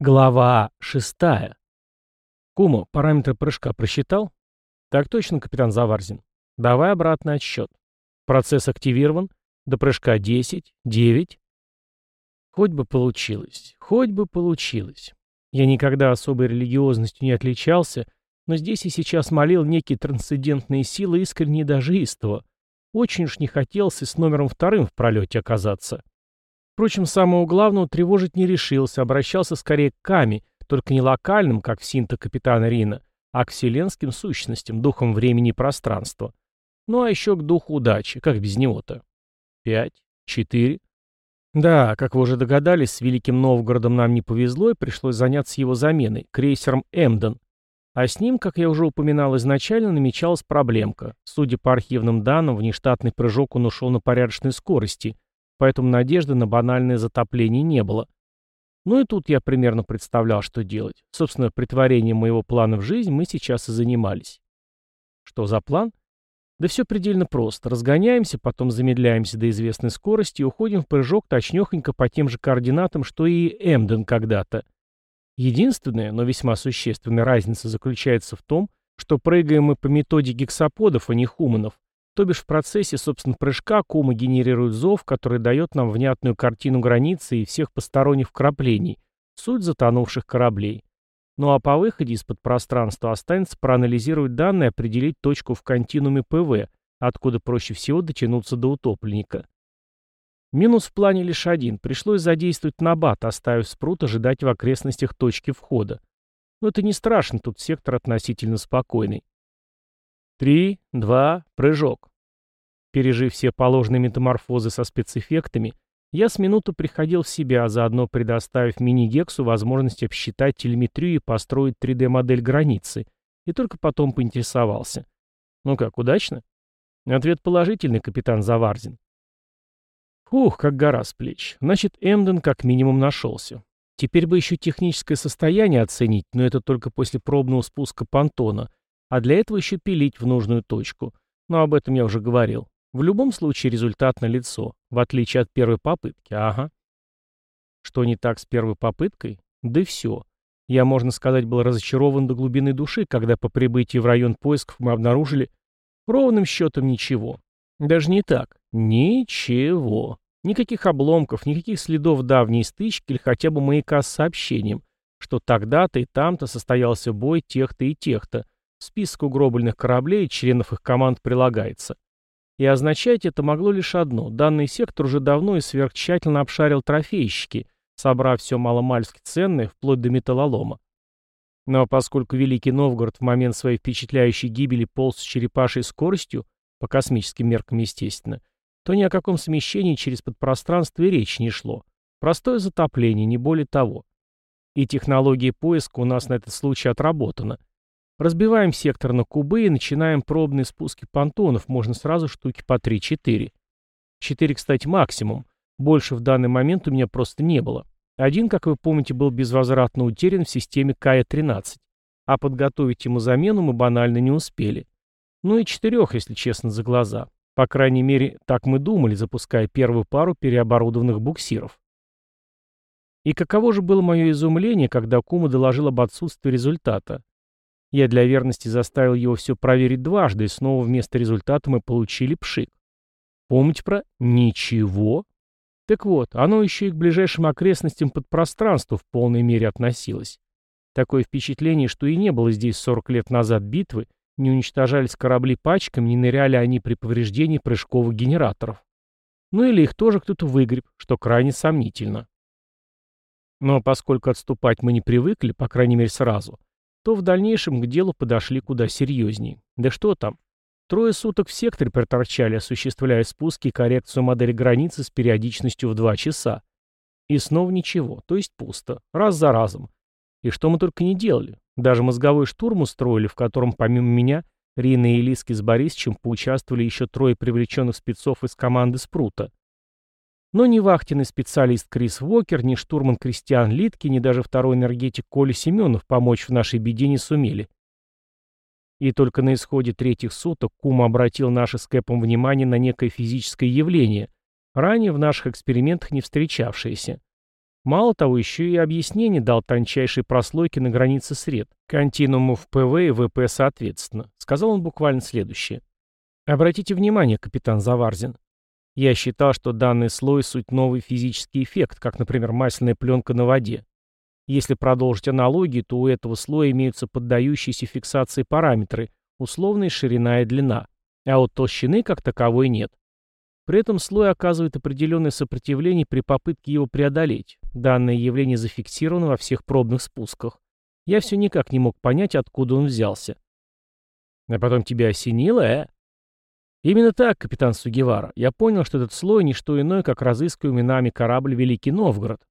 Глава шестая. Кумо, параметры прыжка просчитал? Так точно, капитан Заварзин. Давай обратный отсчет. Процесс активирован. До прыжка 10, 9. Хоть бы получилось, хоть бы получилось. Я никогда особой религиозностью не отличался, но здесь и сейчас молил некие трансцендентные силы искренне и даже истово. Очень уж не хотелось и с номером вторым в пролете оказаться. Впрочем, самого главного тревожить не решился, обращался скорее к Ками, только не локальным, как в синта капитана Рина, а к вселенским сущностям, духам времени и пространства. Ну а еще к духу удачи, как без него-то. Пять, четыре. Да, как вы уже догадались, с Великим Новгородом нам не повезло, и пришлось заняться его заменой, крейсером «Эмден». А с ним, как я уже упоминал изначально, намечалась проблемка. Судя по архивным данным, внештатный прыжок он ушел на порядочной скорости, поэтому надежды на банальное затопление не было. Ну и тут я примерно представлял, что делать. Собственно, притворением моего плана в жизнь мы сейчас и занимались. Что за план? Да все предельно просто. Разгоняемся, потом замедляемся до известной скорости и уходим в прыжок точнёхонько по тем же координатам, что и Эмден когда-то. Единственная, но весьма существенная разница заключается в том, что прыгаем мы по методе гексаподов, а не хуманов, то бишь в процессе, собственно, прыжка Кума генерирует зов, который дает нам внятную картину границы и всех посторонних вкраплений, суть затонувших кораблей. Ну а по выходе из-под пространства останется проанализировать данные определить точку в континууме ПВ, откуда проще всего дотянуться до утопленника. Минус в плане лишь один. Пришлось задействовать набат, оставив спрут ожидать в окрестностях точки входа. Но это не страшно, тут сектор относительно спокойный. Три, два, прыжок. Пережив все положенные метаморфозы со спецэффектами, я с минуту приходил в себя, заодно предоставив мини-гексу возможность обсчитать телеметрию и построить 3D-модель границы, и только потом поинтересовался. Ну как, удачно? Ответ положительный, капитан Заварзин. Ух, как гора с плеч. Значит, Эмден как минимум нашелся. Теперь бы еще техническое состояние оценить, но это только после пробного спуска понтона — а для этого еще пилить в нужную точку. Но об этом я уже говорил. В любом случае результат налицо, в отличие от первой попытки. Ага. Что не так с первой попыткой? Да все. Я, можно сказать, был разочарован до глубины души, когда по прибытии в район поисков мы обнаружили ровным счетом ничего. Даже не так. Ничего. Никаких обломков, никаких следов давней стычки или хотя бы маяка с сообщением, что тогда-то и там-то состоялся бой тех-то и тех-то, Список угробленных кораблей и членов их команд прилагается. И означать это могло лишь одно. Данный сектор уже давно и сверхтщательно обшарил трофейщики, собрав все маломальски ценное, вплоть до металлолома. Но поскольку Великий Новгород в момент своей впечатляющей гибели полз с черепашей скоростью, по космическим меркам естественно, то ни о каком смещении через подпространство и речи не шло. Простое затопление, не более того. И технология поиска у нас на этот случай отработана – Разбиваем сектор на кубы и начинаем пробные спуски понтонов, можно сразу штуки по 3-4. 4, кстати, максимум. Больше в данный момент у меня просто не было. Один, как вы помните, был безвозвратно утерян в системе КАЯ-13, а подготовить ему замену мы банально не успели. Ну и четырех, если честно, за глаза. По крайней мере, так мы думали, запуская первую пару переоборудованных буксиров. И каково же было мое изумление, когда Кума доложил об отсутствии результата. Я для верности заставил его все проверить дважды, и снова вместо результата мы получили пшик. Помните про «ничего»? Так вот, оно еще и к ближайшим окрестностям подпространству в полной мере относилось. Такое впечатление, что и не было здесь 40 лет назад битвы, не уничтожались корабли пачками, не ныряли они при повреждении прыжковых генераторов. Ну или их тоже кто-то выгреб, что крайне сомнительно. Но поскольку отступать мы не привыкли, по крайней мере сразу, то в дальнейшем к делу подошли куда серьезнее. Да что там. Трое суток в секторе проторчали, осуществляя спуски и коррекцию модели границы с периодичностью в два часа. И снова ничего, то есть пусто, раз за разом. И что мы только не делали. Даже мозговой штурм устроили, в котором помимо меня Рина и Лиски с Борисовичем поучаствовали еще трое привлеченных спецов из команды Спрута. Но ни вахтенный специалист Крис Уокер, ни штурман Кристиан Литки, ни даже второй энергетик Коля Семенов помочь в нашей беде не сумели. И только на исходе третьих суток Кума обратил наше с Кэпом внимание на некое физическое явление, ранее в наших экспериментах не встречавшееся. Мало того, еще и объяснение дал тончайшей прослойки на границе сред, континуумов ПВ и ВП соответственно. Сказал он буквально следующее. Обратите внимание, капитан Заварзин. Я считал, что данный слой — суть новый физический эффект, как, например, масляная пленка на воде. Если продолжить аналогию, то у этого слоя имеются поддающиеся фиксации параметры, условная ширина и длина, а вот толщины как таковой нет. При этом слой оказывает определенное сопротивление при попытке его преодолеть. Данное явление зафиксировано во всех пробных спусках. Я все никак не мог понять, откуда он взялся. А потом тебя осенило, э? Именно так, капитан Сугивара. Я понял, что этот слой — не что иное, как разыскиваемый нами корабль Великий Новгород.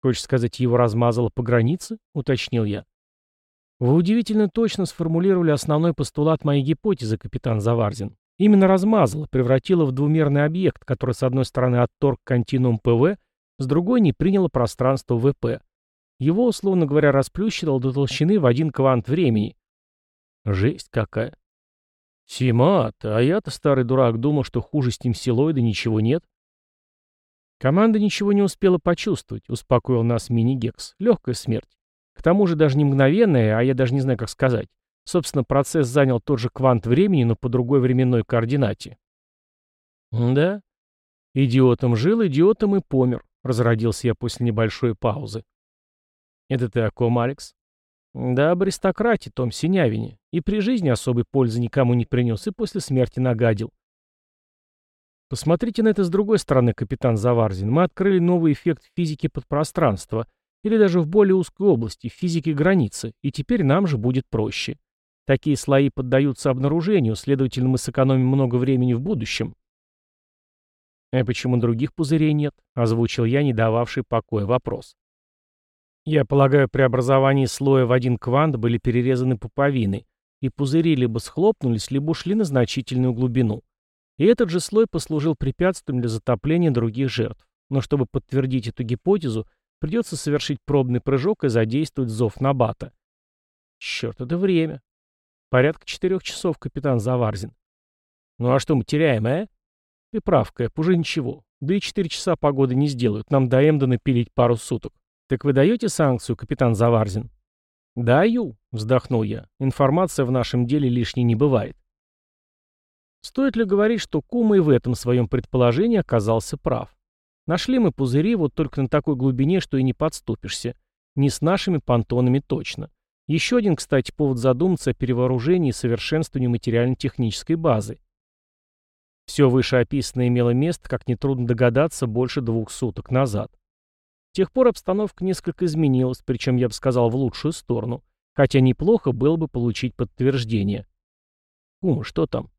Хочешь сказать, его размазало по границе? Уточнил я. Вы удивительно точно сформулировали основной постулат моей гипотезы, капитан Заварзин. Именно размазало, превратило в двумерный объект, который с одной стороны отторг континуум ПВ, с другой не приняло пространство ВП. Его, условно говоря, расплющило до толщины в один квант времени. Жесть какая. Симат, а я-то, старый дурак, думал, что хуже стимсилоида ничего нет. Команда ничего не успела почувствовать, успокоил нас мини-гекс. Легкая смерть. К тому же даже не мгновенная, а я даже не знаю, как сказать. Собственно, процесс занял тот же квант времени, но по другой временной координате. Да. Идиотом жил, идиотом и помер, разродился я после небольшой паузы. Это ты о ком, Алекс? Да, об аристократии, том Синявине. И при жизни особой пользы никому не принес, и после смерти нагадил. Посмотрите на это с другой стороны, капитан Заварзин. Мы открыли новый эффект физики подпространства, или даже в более узкой области, в физике границы, и теперь нам же будет проще. Такие слои поддаются обнаружению, следовательно, мы сэкономим много времени в будущем. «А почему других пузырей нет?» — озвучил я, не дававший покоя вопрос. Я полагаю, при образовании слоя в один квант были перерезаны пуповины, и пузыри либо схлопнулись, либо ушли на значительную глубину. И этот же слой послужил препятствием для затопления других жертв. Но чтобы подтвердить эту гипотезу, Придется совершить пробный прыжок и задействовать зов Набата. Черт, это время. Порядка четырех часов, капитан Заварзин. Ну а что мы теряем, э? Ты прав, Кэп, уже ничего. Да и четыре часа погоды не сделают. Нам до Эмдена пилить пару суток. Так вы даете санкцию, капитан Заварзин? Даю, вздохнул я. Информация в нашем деле лишней не бывает. Стоит ли говорить, что Кума и в этом своем предположении оказался прав? Нашли мы пузыри вот только на такой глубине, что и не подступишься. Не с нашими понтонами точно. Еще один, кстати, повод задуматься о перевооружении и совершенствовании материально-технической базы. Все вышеописанное имело место, как нетрудно догадаться, больше двух суток назад. Тех пор обстановка несколько изменилась, причем, я бы сказал, в лучшую сторону. Хотя неплохо было бы получить подтверждение. Кума, что там?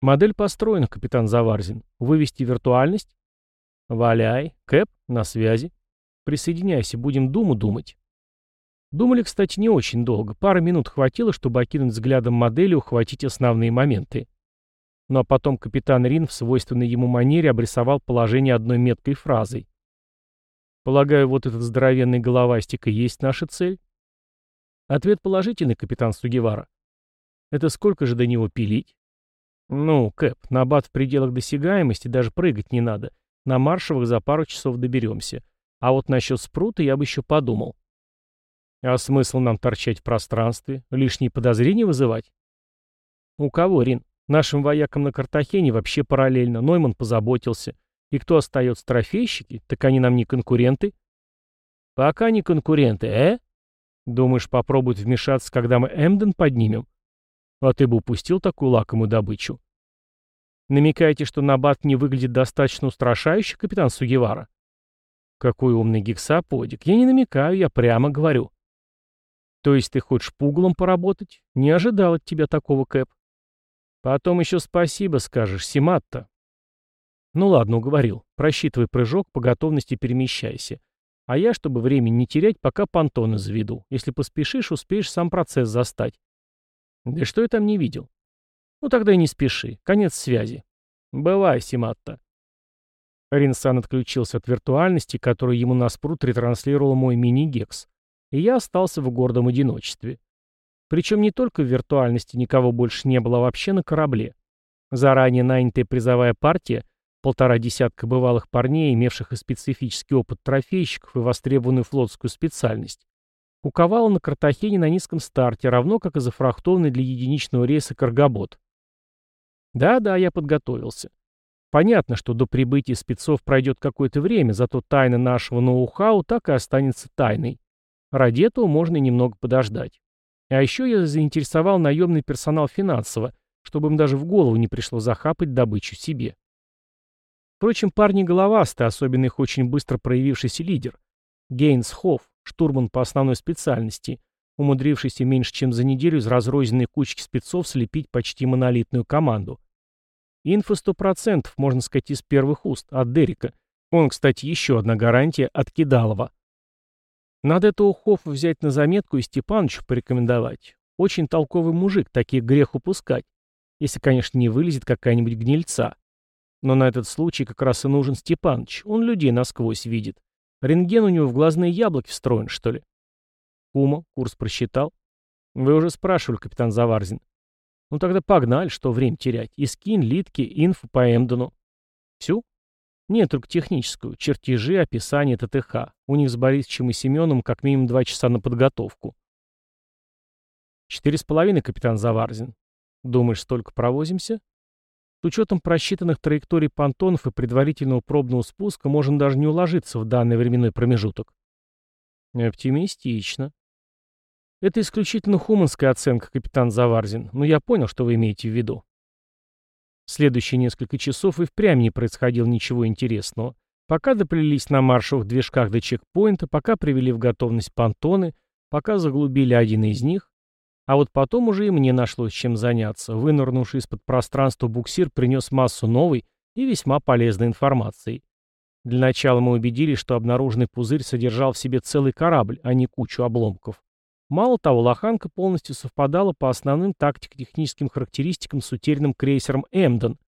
Модель построена, капитан Заварзин. Вывести виртуальность? «Валяй. Кэп, на связи. Присоединяйся, будем думу думать». Думали, кстати, не очень долго. Пары минут хватило, чтобы окинуть взглядом модели и ухватить основные моменты. Ну а потом капитан Рин в свойственной ему манере обрисовал положение одной меткой фразой. «Полагаю, вот этот здоровенный головастик и есть наша цель?» Ответ положительный, капитан Сугевара. «Это сколько же до него пилить?» «Ну, Кэп, на бат в пределах досягаемости даже прыгать не надо. На маршевых за пару часов доберемся. А вот насчет спрута я бы еще подумал. А смысл нам торчать в пространстве? Лишние подозрения вызывать? У кого, Рин? Нашим воякам на Картахене вообще параллельно. Нойман позаботился. И кто остается трофейщики? Так они нам не конкуренты? Пока не конкуренты, э? Думаешь, попробуют вмешаться, когда мы Эмден поднимем? А ты бы упустил такую лакомую добычу. Намекаете, что Набат не выглядит достаточно устрашающе, капитан Сугевара? Какой умный гексаподик. Я не намекаю, я прямо говорю. То есть ты хочешь пугалом поработать? Не ожидал от тебя такого, Кэп. Потом еще спасибо скажешь, Симатта. Ну ладно, уговорил. Просчитывай прыжок, по готовности перемещайся. А я, чтобы времени не терять, пока понтоны заведу. Если поспешишь, успеешь сам процесс застать. Да что я там не видел? Ну тогда и не спеши. Конец связи. Бывай, Симатта. Ринсан отключился от виртуальности, которую ему на спрут ретранслировал мой мини-гекс, и я остался в гордом одиночестве. Причем не только в виртуальности никого больше не было вообще на корабле. Заранее нанятая призовая партия полтора десятка бывалых парней, имевших и специфический опыт трофейщиков, и востребованную флотскую специальность, куковало на Картахене на низком старте, равно как и зафрахтованный для единичного рейса каргобот. Да-да, я подготовился. Понятно, что до прибытия спецов пройдет какое-то время, зато тайна нашего ноу-хау так и останется тайной. Ради этого можно немного подождать. А еще я заинтересовал наемный персонал финансово, чтобы им даже в голову не пришло захапать добычу себе. Впрочем, парни головастые, особенно их очень быстро проявившийся лидер. Гейнс Хофф, штурман по основной специальности, умудрившийся меньше чем за неделю из разрозненной кучки спецов слепить почти монолитную команду. Инфа сто процентов, можно сказать, из первых уст, от Дерека. Он, кстати, еще одна гарантия от Кидалова. Надо этого Хоффа взять на заметку и Степанычу порекомендовать. Очень толковый мужик, таких грех упускать. Если, конечно, не вылезет какая-нибудь гнильца. Но на этот случай как раз и нужен Степаныч. Он людей насквозь видит. Рентген у него в глазные яблоки встроен, что ли? Кума, курс просчитал. Вы уже спрашивали, капитан Заварзин. Ну тогда погнали, что время терять. И скин, литки, инфу по Эмдону. Всю? Нет, только техническую. Чертежи, описание ТТХ. У них с Борисовичем и Семеном как минимум два часа на подготовку. Четыре с половиной, капитан Заварзин. Думаешь, столько провозимся? С учетом просчитанных траекторий понтонов и предварительного пробного спуска можем даже не уложиться в данный временной промежуток. Оптимистично. Это исключительно хуманская оценка, капитан Заварзин, но я понял, что вы имеете в виду. Следующие несколько часов и впрямь не происходило ничего интересного. Пока доплелись на маршевых движках до чекпоинта, пока привели в готовность понтоны, пока заглубили один из них, а вот потом уже и мне нашлось чем заняться. Вынырнувший из подпространства буксир принес массу новой и весьма полезной информации. Для начала мы убедились, что обнаруженный пузырь содержал в себе целый корабль, а не кучу обломков. Мало того, лоханка полностью совпадала по основным тактико-техническим характеристикам с утерянным крейсером «Эмден».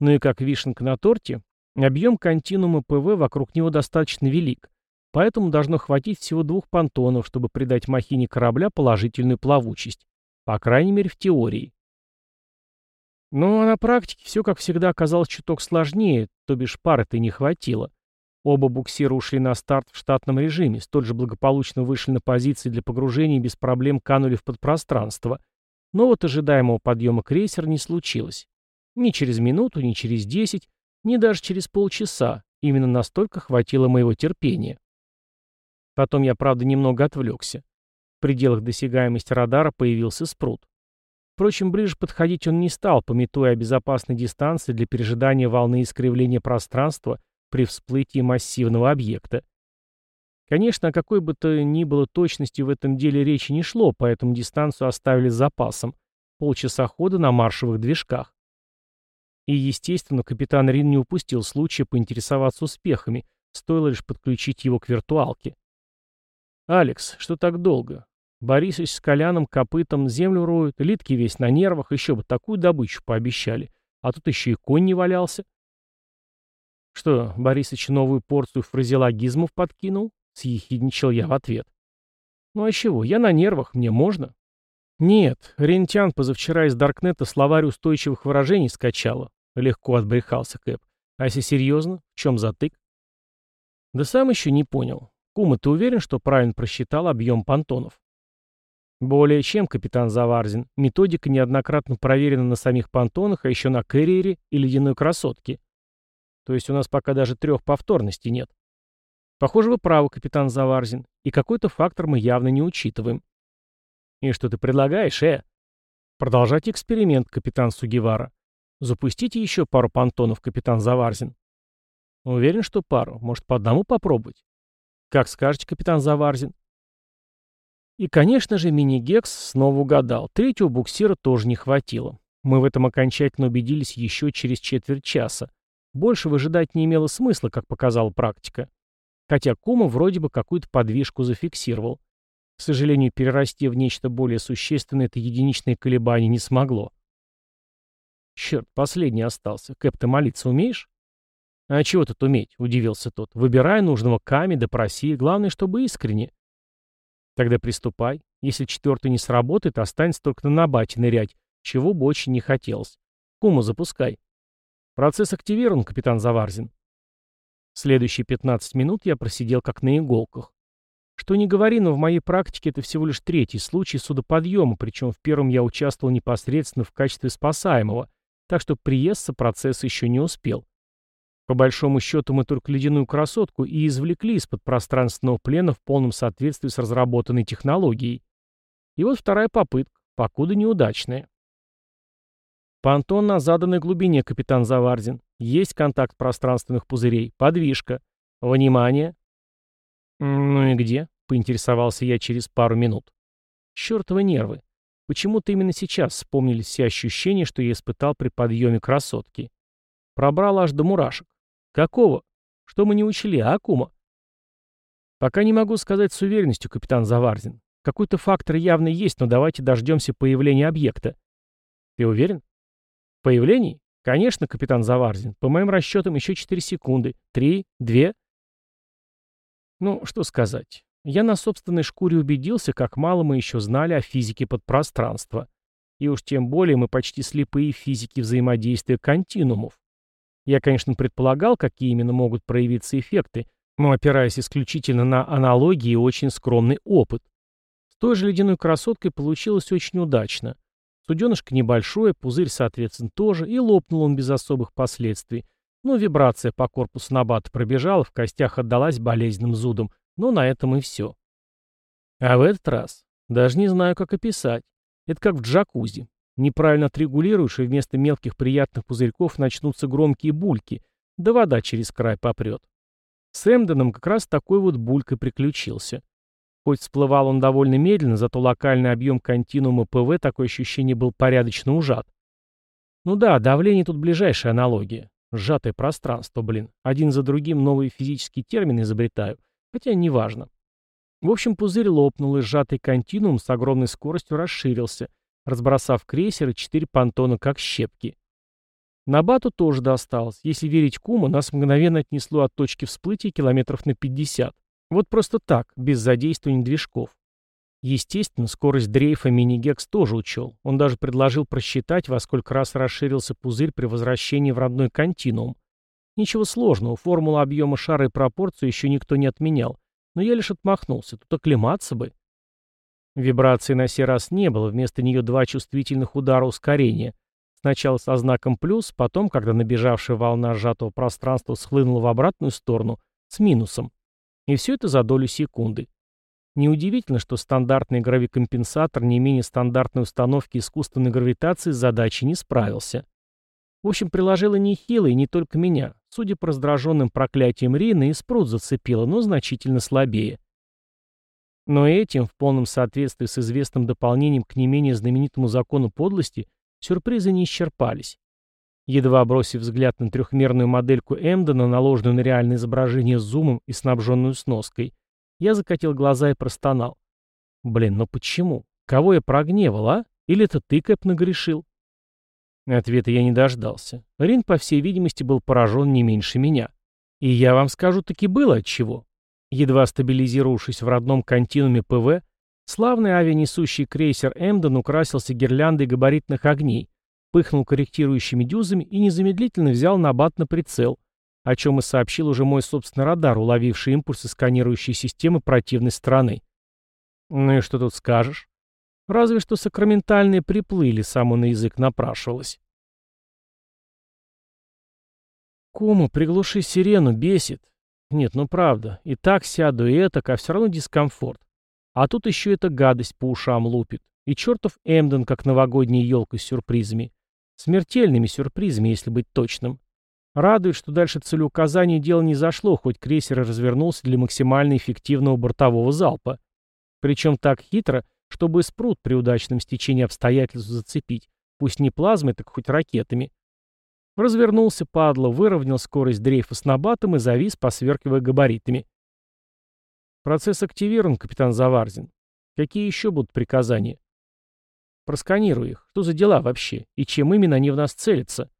Ну и как вишенка на торте, объем континуума ПВ вокруг него достаточно велик, поэтому должно хватить всего двух понтонов, чтобы придать махине корабля положительную плавучесть. По крайней мере, в теории. Ну а на практике все, как всегда, оказалось чуток сложнее, то бишь пары-то не хватило. Оба буксира ушли на старт в штатном режиме, столь же благополучно вышли на позиции для погружения и без проблем канули в подпространство. Но вот ожидаемого подъема крейсера не случилось. Ни через минуту, ни через десять, ни даже через полчаса. Именно настолько хватило моего терпения. Потом я, правда, немного отвлекся. В пределах досягаемости радара появился спрут. Впрочем, ближе подходить он не стал, пометуя о безопасной дистанции для пережидания волны искривления пространства при всплытии массивного объекта. Конечно, о какой бы то ни было точности в этом деле речи не шло, поэтому дистанцию оставили с запасом. Полчаса хода на маршевых движках. И, естественно, капитан Рин не упустил случая поинтересоваться успехами, стоило лишь подключить его к виртуалке. «Алекс, что так долго? Борисович с Коляном копытом землю роют, литки весь на нервах, еще бы такую добычу пообещали. А тут еще и конь не валялся». «Что, Борисыч новую порцию фразеологизмов подкинул?» — съехидничал я в ответ. «Ну а чего, я на нервах, мне можно?» «Нет, Рентян позавчера из Даркнета словарь устойчивых выражений скачала», — легко отбрехался Кэп. «А если серьезно, в чем затык?» «Да сам еще не понял. Кума, ты уверен, что правильно просчитал объем понтонов?» «Более чем, капитан Заварзин. Методика неоднократно проверена на самих понтонах, а еще на Кэрриере и Ледяной Красотке. То есть у нас пока даже трех повторностей нет. Похоже, вы правы, капитан Заварзин, и какой-то фактор мы явно не учитываем. И что ты предлагаешь, э? Продолжать эксперимент, капитан Сугивара. Запустите еще пару понтонов, капитан Заварзин. Уверен, что пару. Может, по одному попробовать? Как скажете, капитан Заварзин. И, конечно же, мини-гекс снова угадал. Третьего буксира тоже не хватило. Мы в этом окончательно убедились еще через четверть часа. Больше выжидать не имело смысла, как показала практика. Хотя Кума вроде бы какую-то подвижку зафиксировал. К сожалению, перерасти в нечто более существенное это единичное колебание не смогло. Черт, последний остался. Кэп, ты молиться умеешь? А чего тут уметь? Удивился тот. Выбирай нужного Ками, допроси. Главное, чтобы искренне. Тогда приступай. Если четвертый не сработает, останется только на набате нырять, чего бы очень не хотелось. Кума, запускай. Процесс активирован, капитан Заварзин. Следующие 15 минут я просидел как на иголках. Что не говори, но в моей практике это всего лишь третий случай судоподъема, причем в первом я участвовал непосредственно в качестве спасаемого, так что приесться процесс еще не успел. По большому счету мы только ледяную красотку и извлекли из-под пространственного плена в полном соответствии с разработанной технологией. И вот вторая попытка, покуда неудачная. Понтон на заданной глубине, капитан Заварзин. Есть контакт пространственных пузырей. Подвижка. Внимание. Ну и где? Поинтересовался я через пару минут. Чёртовы нервы. Почему-то именно сейчас вспомнились все ощущения, что я испытал при подъеме красотки. Пробрал аж до мурашек. Какого? Что мы не учли, а, Кума? Пока не могу сказать с уверенностью, капитан Заварзин. Какой-то фактор явно есть, но давайте дождемся появления объекта. Ты уверен? Появлений? Конечно, капитан Заварзин. По моим расчетам, еще 4 секунды. Три, две. Ну, что сказать. Я на собственной шкуре убедился, как мало мы еще знали о физике подпространства. И уж тем более мы почти слепые в физике взаимодействия континуумов. Я, конечно, предполагал, какие именно могут проявиться эффекты, но опираясь исключительно на аналогии и очень скромный опыт. С той же ледяной красоткой получилось очень удачно. Суденышко небольшое, пузырь, соответственно, тоже, и лопнул он без особых последствий. Ну, вибрация по корпусу набата пробежала, в костях отдалась болезненным зудом, но на этом и все. А в этот раз даже не знаю, как описать. Это как в джакузи. Неправильно отрегулируешь, и вместо мелких приятных пузырьков начнутся громкие бульки, да вода через край попрет. С Эмденом как раз такой вот булькой приключился. Хоть всплывал он довольно медленно, зато локальный объем континуума ПВ такое ощущение был порядочно ужат. Ну да, давление тут ближайшая аналогия. Сжатое пространство, блин. Один за другим новые физические термины изобретаю. Хотя неважно. В общем, пузырь лопнул, и сжатый континуум с огромной скоростью расширился — разбросав крейсер и четыре понтона как щепки. На бату тоже досталось. Если верить Кума, нас мгновенно отнесло от точки всплытия километров на 50. Вот просто так, без задействования движков. Естественно, скорость дрейфа мини-гекс тоже учел. Он даже предложил просчитать, во сколько раз расширился пузырь при возвращении в родной континуум. Ничего сложного, формулу объема шара и пропорцию еще никто не отменял. Но я лишь отмахнулся, тут оклематься бы. Вибрации на сей раз не было, вместо нее два чувствительных удара ускорения. Сначала со знаком плюс, потом, когда набежавшая волна сжатого пространства схлынула в обратную сторону, с минусом. И все это за долю секунды. Неудивительно, что стандартный гравикомпенсатор не менее стандартной установки искусственной гравитации с задачей не справился. В общем, приложила нехило и не только меня. Судя по раздраженным проклятиям Рины, и спрут зацепила, но значительно слабее. Но этим, в полном соответствии с известным дополнением к не менее знаменитому закону подлости, сюрпризы не исчерпались. Едва бросив взгляд на трехмерную модельку Эмдена, наложенную на реальное изображение с зумом и снабженную сноской, я закатил глаза и простонал. «Блин, ну почему? Кого я прогневал, а? Или это ты, Кэп, нагрешил?» Ответа я не дождался. Рин, по всей видимости, был поражен не меньше меня. И я вам скажу, таки было отчего. Едва стабилизировавшись в родном континууме ПВ, славный авианесущий крейсер «Эмден» украсился гирляндой габаритных огней, пыхнул корректирующими дюзами и незамедлительно взял набат на прицел, о чем и сообщил уже мой собственный радар, уловивший импульсы сканирующей системы противной стороны. Ну и что тут скажешь? Разве что сакраментальные приплыли, само на язык напрашивалось. Кому, приглуши сирену, бесит. Нет, ну правда. И так сяду, и это, а все равно дискомфорт. А тут еще эта гадость по ушам лупит. И чертов Эмден, как новогодняя елка с сюрпризами. Смертельными сюрпризами, если быть точным. Радует, что дальше целеуказания дело не зашло, хоть крейсер развернулся для максимально эффективного бортового залпа. Причем так хитро, чтобы спрут при удачном стечении обстоятельств зацепить. Пусть не плазмой, так хоть ракетами. Развернулся, падла, выровнял скорость дрейфа с набатом и завис, посверкивая габаритами. Процесс активирован, капитан Заварзин. Какие еще будут приказания? Просканируй их. Что за дела вообще? И чем именно они в нас целятся?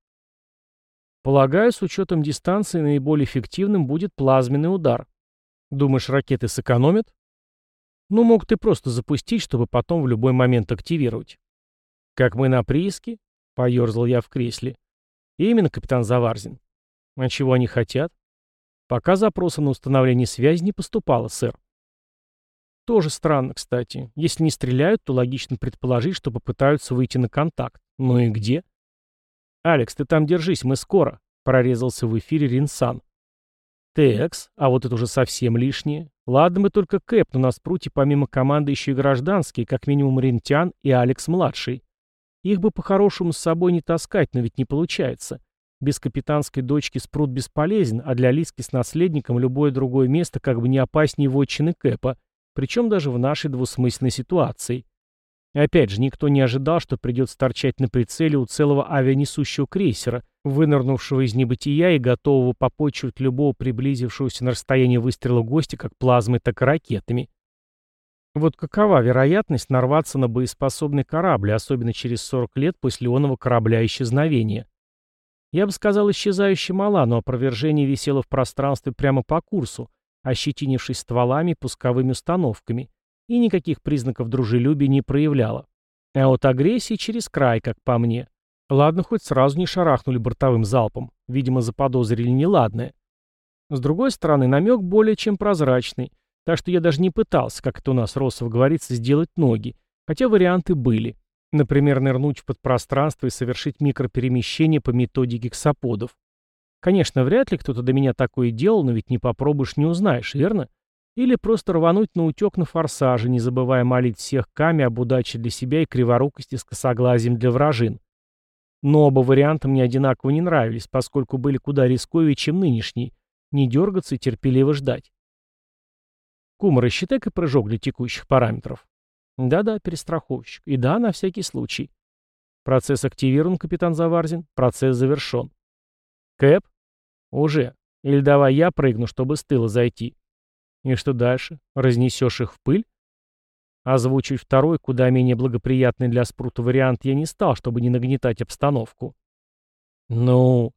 Полагаю, с учетом дистанции наиболее эффективным будет плазменный удар. Думаешь, ракеты сэкономят? Ну, могут и просто запустить, чтобы потом в любой момент активировать. Как мы на прииске? Поерзал я в кресле. Именно, капитан Заварзин. А чего они хотят? Пока запроса на установление связи не поступало, сэр. Тоже странно, кстати. Если не стреляют, то логично предположить, что попытаются выйти на контакт. Ну и где? «Алекс, ты там держись, мы скоро», — прорезался в эфире Ринсан. «Текс, а вот это уже совсем лишнее. Ладно, мы только Кэп, но на спруте помимо команды еще и гражданские, как минимум Рентян и Алекс-младший. Их бы по-хорошему с собой не таскать, но ведь не получается. Без капитанской дочки спрут бесполезен, а для Лиски с наследником любое другое место как бы не опаснее вотчины Кэпа, причем даже в нашей двусмысленной ситуации. Опять же, никто не ожидал, что придется торчать на прицеле у целого авианесущего крейсера, вынырнувшего из небытия и готового попочивать любого приблизившегося на расстояние выстрела гостя как плазмой, так и ракетами. Вот какова вероятность нарваться на боеспособный корабль, особенно через 40 лет после оного корабля исчезновения? Я бы сказал, исчезающе мала, но опровержение висело в пространстве прямо по курсу, ощетинившись стволами пусковыми установками, и никаких признаков дружелюбия не проявляла. А вот агрессии через край, как по мне. Ладно, хоть сразу не шарахнули бортовым залпом. Видимо, заподозрили неладное. С другой стороны, намек более чем прозрачный, так что я даже не пытался, как это у нас Росов говорится, сделать ноги, хотя варианты были. Например, нырнуть в подпространство и совершить микроперемещение по методе гексаподов. Конечно, вряд ли кто-то до меня такое делал, но ведь не попробуешь, не узнаешь, верно? Или просто рвануть на утек на форсаже, не забывая молить всех Ками об удаче для себя и криворукости с косоглазием для вражин. Но оба варианта мне одинаково не нравились, поскольку были куда рисковее, чем нынешний. Не дергаться и терпеливо ждать. Кума, рассчитай-ка прыжок для текущих параметров. Да-да, перестраховщик. И да, на всякий случай. Процесс активирован, капитан Заварзин. Процесс завершен. Кэп? «Уже. Или давай я прыгну, чтобы с тыла зайти». «И что дальше? Разнесешь их в пыль?» Озвучивать второй, куда менее благоприятный для спрута вариант я не стал, чтобы не нагнетать обстановку. «Ну...»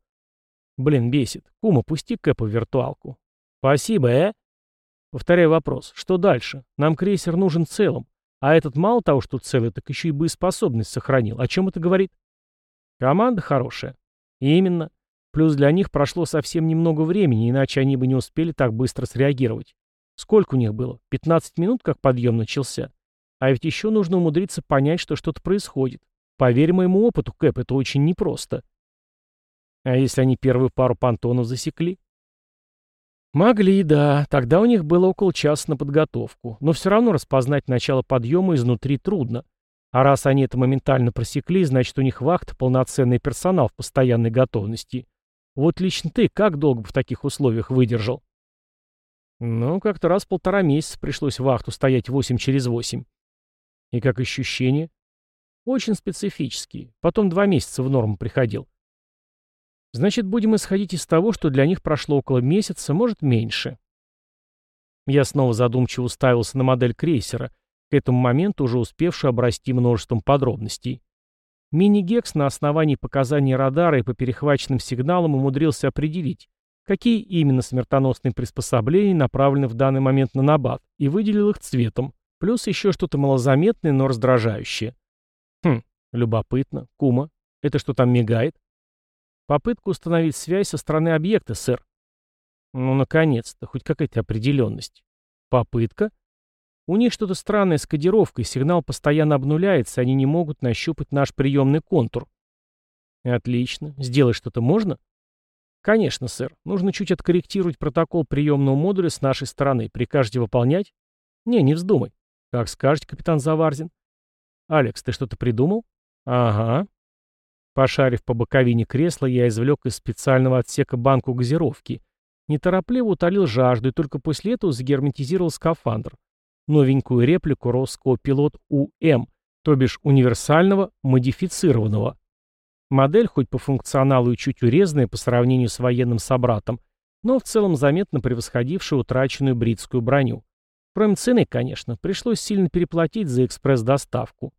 «Блин, бесит. Кума, пусти Кэпа в виртуалку». «Спасибо, э?» Повторяю вопрос. Что дальше? Нам крейсер нужен целым. А этот мало того, что целый, так еще и боеспособность сохранил. О чем это говорит? Команда хорошая. Именно. Плюс для них прошло совсем немного времени, иначе они бы не успели так быстро среагировать. Сколько у них было? 15 минут, как подъем начался? А ведь еще нужно умудриться понять, что что-то происходит. Поверь моему опыту, Кэп, это очень непросто. А если они первую пару понтонов засекли? Могли, да. Тогда у них было около часа на подготовку. Но все равно распознать начало подъема изнутри трудно. А раз они это моментально просекли, значит у них вахта, полноценный персонал в постоянной готовности. Вот лично ты как долго в таких условиях выдержал? Ну, как-то раз полтора месяца пришлось вахту стоять восемь через восемь. И как ощущения? Очень специфические. Потом два месяца в норму приходил. Значит, будем исходить из того, что для них прошло около месяца, может, меньше. Я снова задумчиво уставился на модель крейсера, к этому моменту уже успевшую обрасти множеством подробностей. Мини-гекс на основании показаний радара и по перехваченным сигналам умудрился определить, какие именно смертоносные приспособления направлены в данный момент на набат, и выделил их цветом, плюс еще что-то малозаметное, но раздражающее. Хм, любопытно. Кума, это что там мигает? Попытка установить связь со стороны объекта, сэр. Ну, наконец-то, хоть какая-то определенность. Попытка? У них что-то странное с кодировкой, сигнал постоянно обнуляется, они не могут нащупать наш приемный контур. Отлично. Сделать что-то можно? Конечно, сэр. Нужно чуть откорректировать протокол приемного модуля с нашей стороны. Прикажете выполнять? Не, не вздумай. Как скажете, капитан Заварзин. Алекс, ты что-то придумал? Ага. Пошарив по боковине кресла, я извлек из специального отсека банку газировки. Неторопливо утолил жажду и только после этого загерметизировал скафандр новенькую реплику русского пилот УМ, то бишь универсального модифицированного. Модель, хоть по функционалу и чуть урезанная по сравнению с военным собратом, но в целом заметно превосходившая утраченную бритскую броню. Кроме цены, конечно, пришлось сильно переплатить за экспресс-доставку.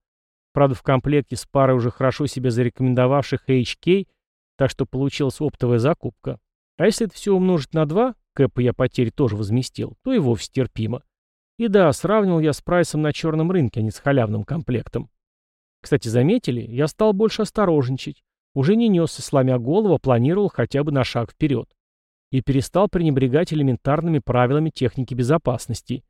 Правда, в комплекте с парой уже хорошо себя зарекомендовавших HK, так что получилась оптовая закупка. А если это все умножить на 2, Кэпа я потери тоже возместил, то и вовсе терпимо. И да, сравнивал я с прайсом на черном рынке, а не с халявным комплектом. Кстати, заметили, я стал больше осторожничать. Уже не несся, сломя голову, а планировал хотя бы на шаг вперед. И перестал пренебрегать элементарными правилами техники безопасности.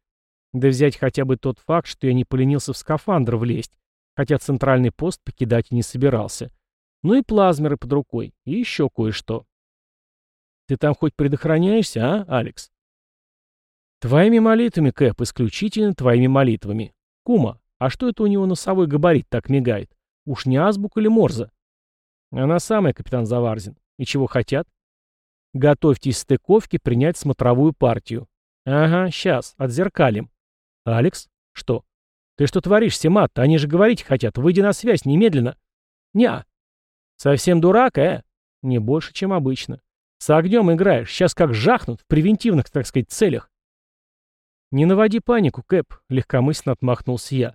Да взять хотя бы тот факт, что я не поленился в скафандр влезть, хотя центральный пост покидать и не собирался. Ну и плазмеры под рукой, и еще кое-что. Ты там хоть предохраняешься, а, Алекс? Твоими молитвами, Кэп, исключительно твоими молитвами. Кума, а что это у него носовой габарит так мигает? Уж не азбук или морза? Она самая, капитан Заварзин. И чего хотят? Готовьтесь стыковки принять смотровую партию. Ага, сейчас, отзеркалим. Алекс? Что? Ты что творишь, Семат? Они же говорить хотят. Выйди на связь немедленно. Неа. Совсем дурак, э? Не больше, чем обычно. С огнем играешь, сейчас как жахнут, в превентивных, так сказать, целях. Не наводи панику, Кэп, легкомысленно отмахнулся я.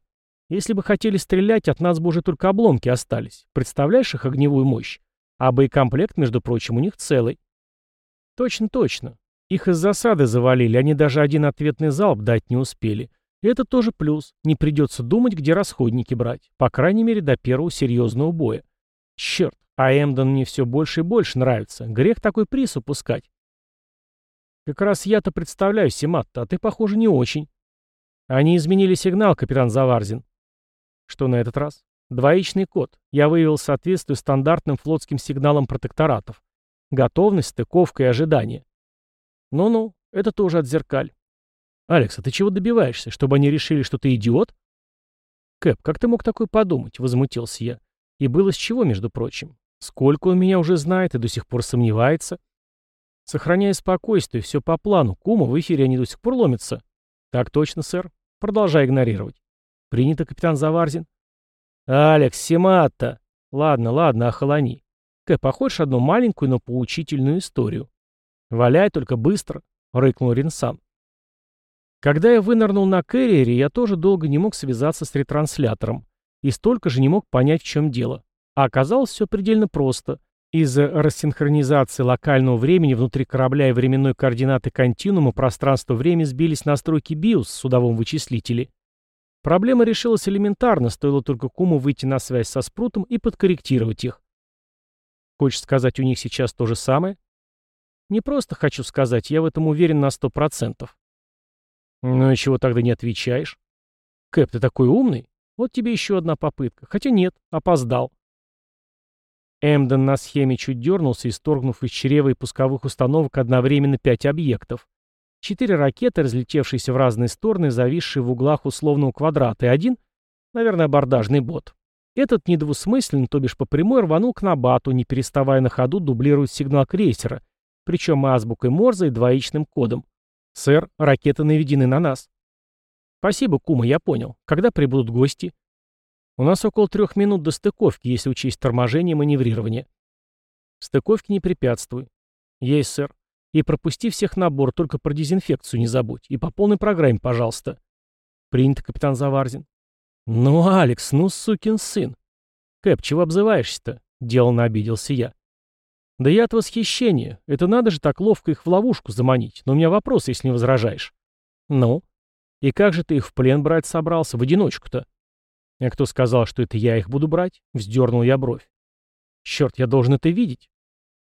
Если бы хотели стрелять, от нас бы уже только обломки остались. Представляешь их огневую мощь? А боекомплект, между прочим, у них целый. Точно, точно. Их из засады завалили, они даже один ответный залп дать не успели. Это тоже плюс. Не придется думать, где расходники брать. По крайней мере, до первого серьезного боя. Черт, а Эмден мне все больше и больше нравится. Грех такой приз упускать. Как раз я-то представляю, Симатта, а ты, похоже, не очень. Они изменили сигнал, капитан Заварзин. Что на этот раз? Двоичный код. Я выявил соответствие стандартным флотским сигналам протекторатов. Готовность, стыковка и ожидание. Ну-ну, это тоже отзеркаль. Алекс, а ты чего добиваешься? Чтобы они решили, что ты идиот? Кэп, как ты мог такое подумать? Возмутился я. И было с чего, между прочим. Сколько он меня уже знает и до сих пор сомневается? Сохраняя спокойствие, все по плану. Кума, в эфире они до сих пор ломятся. Так точно, сэр. Продолжай игнорировать. Принято, капитан Заварзин. Алекс, Сематта. Ладно, ладно, охолони. Кэ, похож одну маленькую, но поучительную историю. Валяй только быстро, рыкнул Ринсан. Когда я вынырнул на Кэрриере, я тоже долго не мог связаться с ретранслятором и столько же не мог понять, в чем дело. А оказалось все предельно просто. Из-за рассинхронизации локального времени внутри корабля и временной координаты континуума пространство-время сбились настройки BIOS в судовом вычислителе. Проблема решилась элементарно, стоило только Куму выйти на связь со Спрутом и подкорректировать их. Хочешь сказать, у них сейчас то же самое? Не просто хочу сказать, я в этом уверен на сто процентов. Ну и чего тогда не отвечаешь? Кэп, ты такой умный? Вот тебе еще одна попытка. Хотя нет, опоздал. Эмден на схеме чуть дернулся, исторгнув из чрева и пусковых установок одновременно пять объектов. Четыре ракеты, разлетевшиеся в разные стороны, зависшие в углах условного квадрата, и один, наверное, абордажный бот. Этот недвусмысленно, то бишь по прямой, рванул к Набату, не переставая на ходу дублировать сигнал крейсера, причем азбукой Морзе и двоичным кодом. «Сэр, ракеты наведены на нас». «Спасибо, Кума, я понял. Когда прибудут гости?» У нас около трех минут до стыковки, если учесть торможение и маневрирование. Стыковки не препятствуй. Есть, сэр. И пропусти всех набор, только про дезинфекцию не забудь. И по полной программе, пожалуйста. Принято, капитан Заварзин. Ну, Алекс, ну, сукин сын. Кэп, чего обзываешься-то? Деланно обиделся я. Да я от восхищения. Это надо же так ловко их в ловушку заманить. Но у меня вопрос, если не возражаешь. Ну? И как же ты их в плен брать собрался, в одиночку-то? «А кто сказал, что это я их буду брать?» — вздернул я бровь. «Черт, я должен это видеть».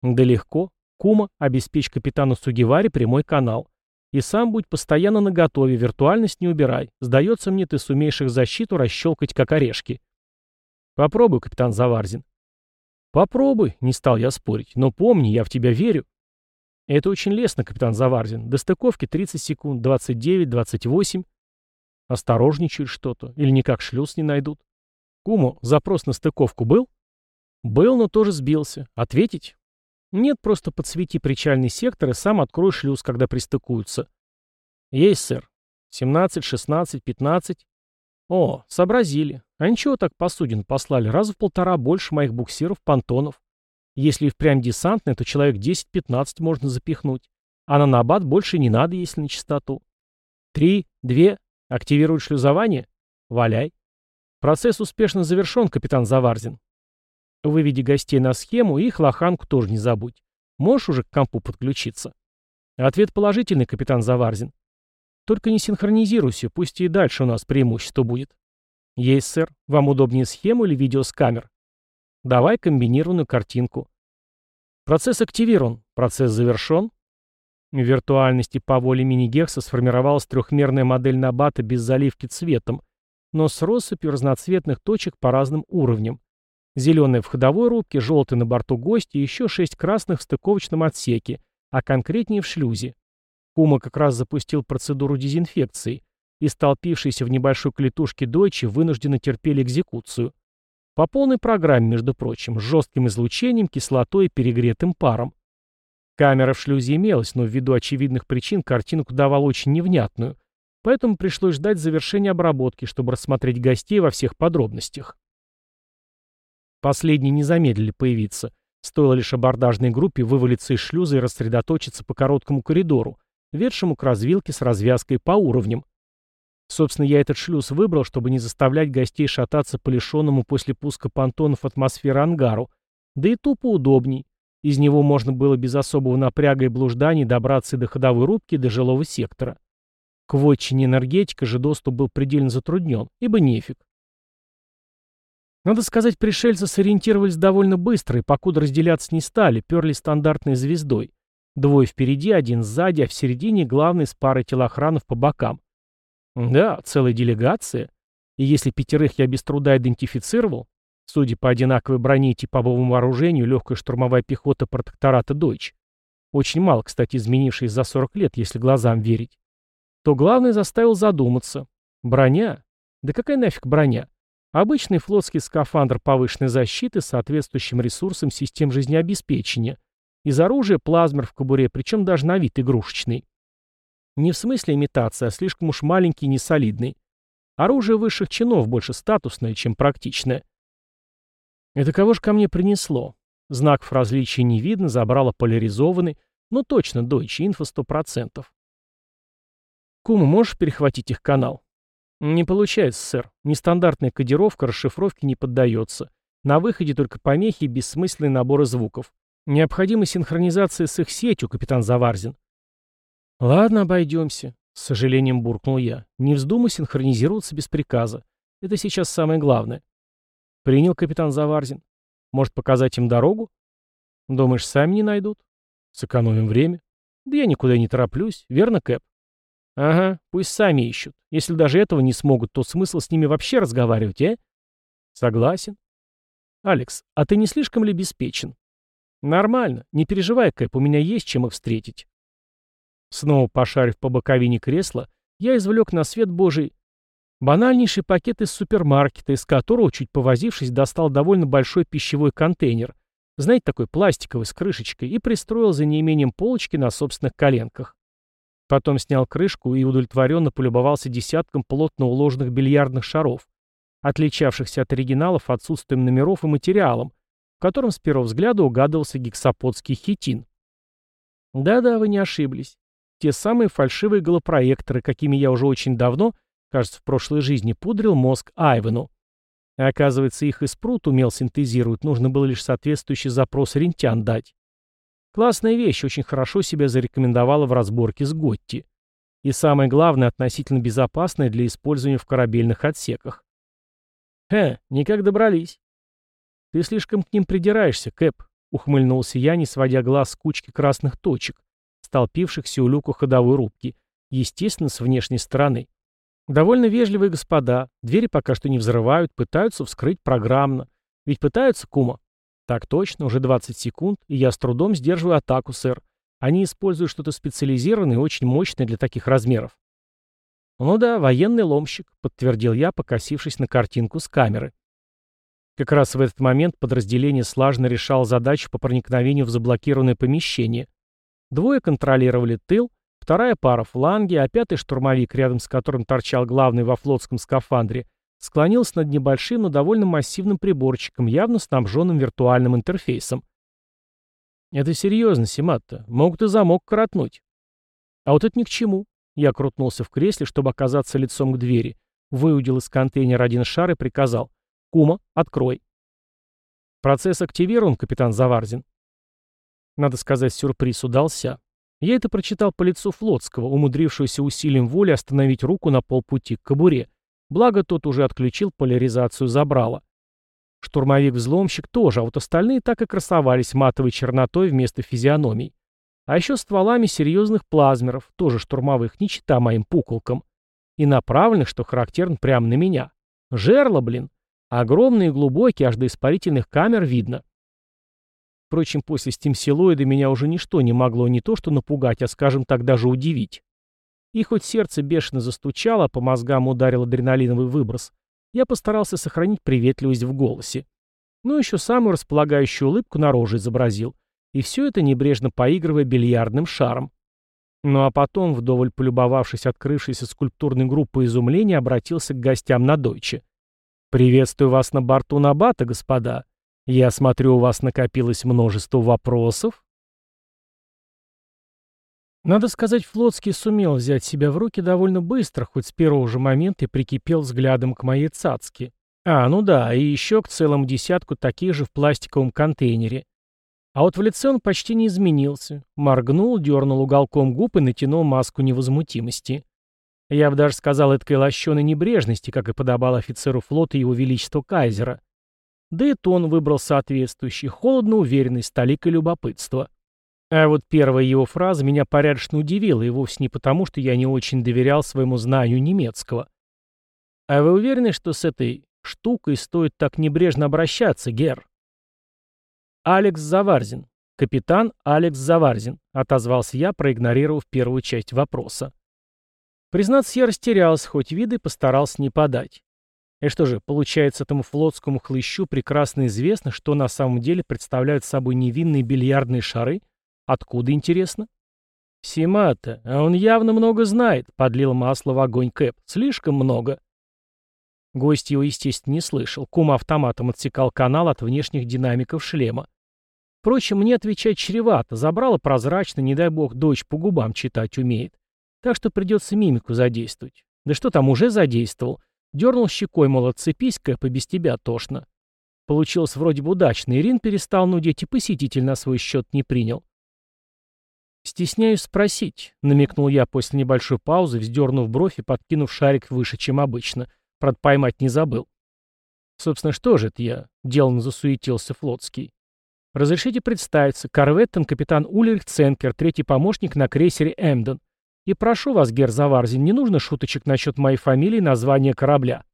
«Да легко. Кума, обеспечь капитану Сугивари прямой канал. И сам будь постоянно наготове, виртуальность не убирай. Сдается мне, ты сумеешь их защиту расщелкать, как орешки». «Попробуй, капитан Заварзин». «Попробуй», — не стал я спорить. «Но помни, я в тебя верю». «Это очень лестно, капитан Заварзин. До стыковки 30 секунд, 29, 28. Осторожничают что-то. Или никак шлюз не найдут. Куму, запрос на стыковку был? Был, но тоже сбился. Ответить? Нет, просто подсвети причальный сектор и сам открой шлюз, когда пристыкуются. Есть, сэр. 17, 16, 15. О, сообразили. А ничего так посудин послали. Раза в полтора больше моих буксиров-понтонов. Если и впрямь десантный, то человек 10-15 можно запихнуть. А на набат больше не надо, если на чистоту. Три, две, Активировать шлюзование? Валяй. Процесс успешно завершен, капитан Заварзин. Выведи гостей на схему и их лоханку тоже не забудь. Можешь уже к компу подключиться? Ответ положительный, капитан Заварзин. Только не синхронизируйся, пусть и дальше у нас преимущество будет. Есть, сэр. Вам удобнее схему или видео с камер? Давай комбинированную картинку. Процесс активирован. Процесс завершен. В виртуальности по воле мини-гекса сформировалась трехмерная модель Набата без заливки цветом, но с россыпью разноцветных точек по разным уровням. Зеленая в ходовой рубке, желтый на борту гостя и еще шесть красных в стыковочном отсеке, а конкретнее в шлюзе. Кума как раз запустил процедуру дезинфекции, и столпившиеся в небольшой клетушке дойчи вынужденно терпели экзекуцию. По полной программе, между прочим, с жестким излучением, кислотой и перегретым паром. Камера в шлюзе имелась, но ввиду очевидных причин картинку давала очень невнятную, поэтому пришлось ждать завершения обработки, чтобы рассмотреть гостей во всех подробностях. Последние не замедлили появиться. Стоило лишь абордажной группе вывалиться из шлюза и рассредоточиться по короткому коридору, ведшему к развилке с развязкой по уровням. Собственно, я этот шлюз выбрал, чтобы не заставлять гостей шататься по лишенному после пуска понтонов атмосферы ангару, да и тупо удобней. Из него можно было без особого напряга и блужданий добраться и до ходовой рубки, и до жилого сектора. К вотчине энергетика же доступ был предельно затруднен, ибо нефиг. Надо сказать, пришельцы сориентировались довольно быстро и, покуда разделяться не стали, перли стандартной звездой. Двое впереди, один сзади, а в середине главный с парой телохранов по бокам. Да, целая делегация. И если пятерых я без труда идентифицировал, судя по одинаковой броне и типовому вооружению, легкая штурмовая пехота протектората Дойч, очень мало, кстати, изменившись за 40 лет, если глазам верить, то главный заставил задуматься. Броня? Да какая нафиг броня? Обычный флотский скафандр повышенной защиты с соответствующим ресурсом систем жизнеобеспечения. Из оружия плазмер в кобуре, причем даже на вид игрушечный. Не в смысле имитация, а слишком уж маленький и несолидный. Оружие высших чинов больше статусное, чем практичное. Это кого же ко мне принесло? Знаков различия не видно, забрало поляризованный, но точно Deutsche Info 100%. Кума, можешь перехватить их канал? Не получается, сэр. Нестандартная кодировка расшифровки не поддается. На выходе только помехи и бессмысленные наборы звуков. Необходима синхронизация с их сетью, капитан Заварзин. «Ладно, обойдемся», — с сожалением буркнул я. «Не вздумай синхронизироваться без приказа. Это сейчас самое главное». «Принял капитан Заварзин. Может, показать им дорогу?» «Думаешь, сами не найдут?» «Сэкономим время». «Да я никуда не тороплюсь, верно, Кэп?» «Ага, пусть сами ищут. Если даже этого не смогут, то смысл с ними вообще разговаривать, э?» «Согласен». «Алекс, а ты не слишком ли беспечен?» «Нормально. Не переживай, Кэп, у меня есть чем их встретить». Снова пошарив по боковине кресла, я извлек на свет божий банальнейший пакет из супермаркета, из которого, чуть повозившись, достал довольно большой пищевой контейнер, знаете, такой пластиковый с крышечкой, и пристроил за неимением полочки на собственных коленках. Потом снял крышку и удовлетворенно полюбовался десятком плотно уложенных бильярдных шаров, отличавшихся от оригиналов отсутствием номеров и материалом, в котором с первого взгляда угадывался гексаподский хитин. Да-да, вы не ошиблись. Те самые фальшивые голопроекторы, какими я уже очень давно, кажется, в прошлой жизни пудрил мозг Айвену. И оказывается, их и спрут умел синтезировать, нужно было лишь соответствующий запрос рентян дать. Классная вещь, очень хорошо себя зарекомендовала в разборке с Готти. И самое главное, относительно безопасная для использования в корабельных отсеках. «Хе, никак добрались». «Ты слишком к ним придираешься, Кэп», — ухмыльнулся я, не сводя глаз с кучки красных точек, столпившихся у люка ходовой рубки, естественно, с внешней стороны. Довольно вежливые господа, двери пока что не взрывают, пытаются вскрыть программно. Ведь пытаются, кума? Так точно, уже 20 секунд, и я с трудом сдерживаю атаку, сэр. Они используют что-то специализированное и очень мощное для таких размеров. «Ну да, военный ломщик», — подтвердил я, покосившись на картинку с камеры. Как раз в этот момент подразделение слаженно решало задачу по проникновению в заблокированное помещение — Двое контролировали тыл, вторая пара фланги, а пятый штурмовик, рядом с которым торчал главный во флотском скафандре, склонился над небольшим, но довольно массивным приборчиком, явно снабженным виртуальным интерфейсом. «Это серьезно, Симатта. Могут и замок коротнуть». «А вот это ни к чему». Я крутнулся в кресле, чтобы оказаться лицом к двери, выудил из контейнера один шар и приказал. «Кума, открой». «Процесс активирован, капитан Заварзин». Надо сказать, сюрприз удался. Я это прочитал по лицу Флотского, умудрившегося усилием воли остановить руку на полпути к кобуре. Благо, тот уже отключил поляризацию забрала. Штурмовик-взломщик тоже, а вот остальные так и красовались матовой чернотой вместо физиономий. А еще стволами серьезных плазмеров, тоже штурмовых, не чита моим пуколкам. И направленных, что характерно, прямо на меня. Жерла, блин. Огромные и глубокие, аж до испарительных камер видно. Впрочем, после стимсилоида меня уже ничто не могло не то что напугать, а, скажем так, даже удивить. И хоть сердце бешено застучало, а по мозгам ударил адреналиновый выброс, я постарался сохранить приветливость в голосе. Ну, еще самую располагающую улыбку на роже изобразил. И все это небрежно поигрывая бильярдным шаром. Ну а потом, вдоволь полюбовавшись открывшейся скульптурной группой изумления, обратился к гостям на дойче. «Приветствую вас на борту Набата, господа. Я смотрю, у вас накопилось множество вопросов?» Надо сказать, Флотский сумел взять себя в руки довольно быстро, хоть с первого же момента и прикипел взглядом к моей цацке. А, ну да, и еще к целому десятку таких же в пластиковом контейнере. А вот в лице он почти не изменился. Моргнул, дернул уголком губ и натянул маску невозмутимости. Я бы даже сказал этой лощеной небрежности, как и подобал офицеру флота его величества Кайзера. Да и тон выбрал соответствующий, холодно уверенный, столикой любопытства. А вот первая его фраза меня порядочно удивила, и вовсе не потому, что я не очень доверял своему знанию немецкого. «А вы уверены, что с этой штукой стоит так небрежно обращаться, Гер?» «Алекс Заварзин. Капитан Алекс Заварзин», — отозвался я, проигнорировав первую часть вопроса. Признаться, я растерялся, хоть виды постарался не подать. И что же, получается, этому флотскому хлыщу прекрасно известно, что на самом деле представляют собой невинные бильярдные шары — Откуда, интересно? Симата, а он явно много знает, подлил масло в огонь Кэп. Слишком много. Гость его, естественно, не слышал. Кум автоматом отсекал канал от внешних динамиков шлема. Впрочем, мне отвечать чревато. Забрала прозрачно, не дай бог, дочь по губам читать умеет. Так что придется мимику задействовать. Да что там, уже задействовал. Дернул щекой, мол, отцепись, Кэп, без тебя тошно. Получилось вроде бы удачно. Ирин перестал нудеть и посетитель на свой счет не принял. «Стесняюсь спросить», — намекнул я после небольшой паузы, вздернув бровь и подкинув шарик выше, чем обычно. Правда, не забыл. «Собственно, что же это я?» — деланно засуетился Флотский. «Разрешите представиться. Корветтен капитан Ульрих Ценкер, третий помощник на крейсере Эмден. И прошу вас, Гер Заварзин, не нужно шуточек насчет моей фамилии и названия корабля».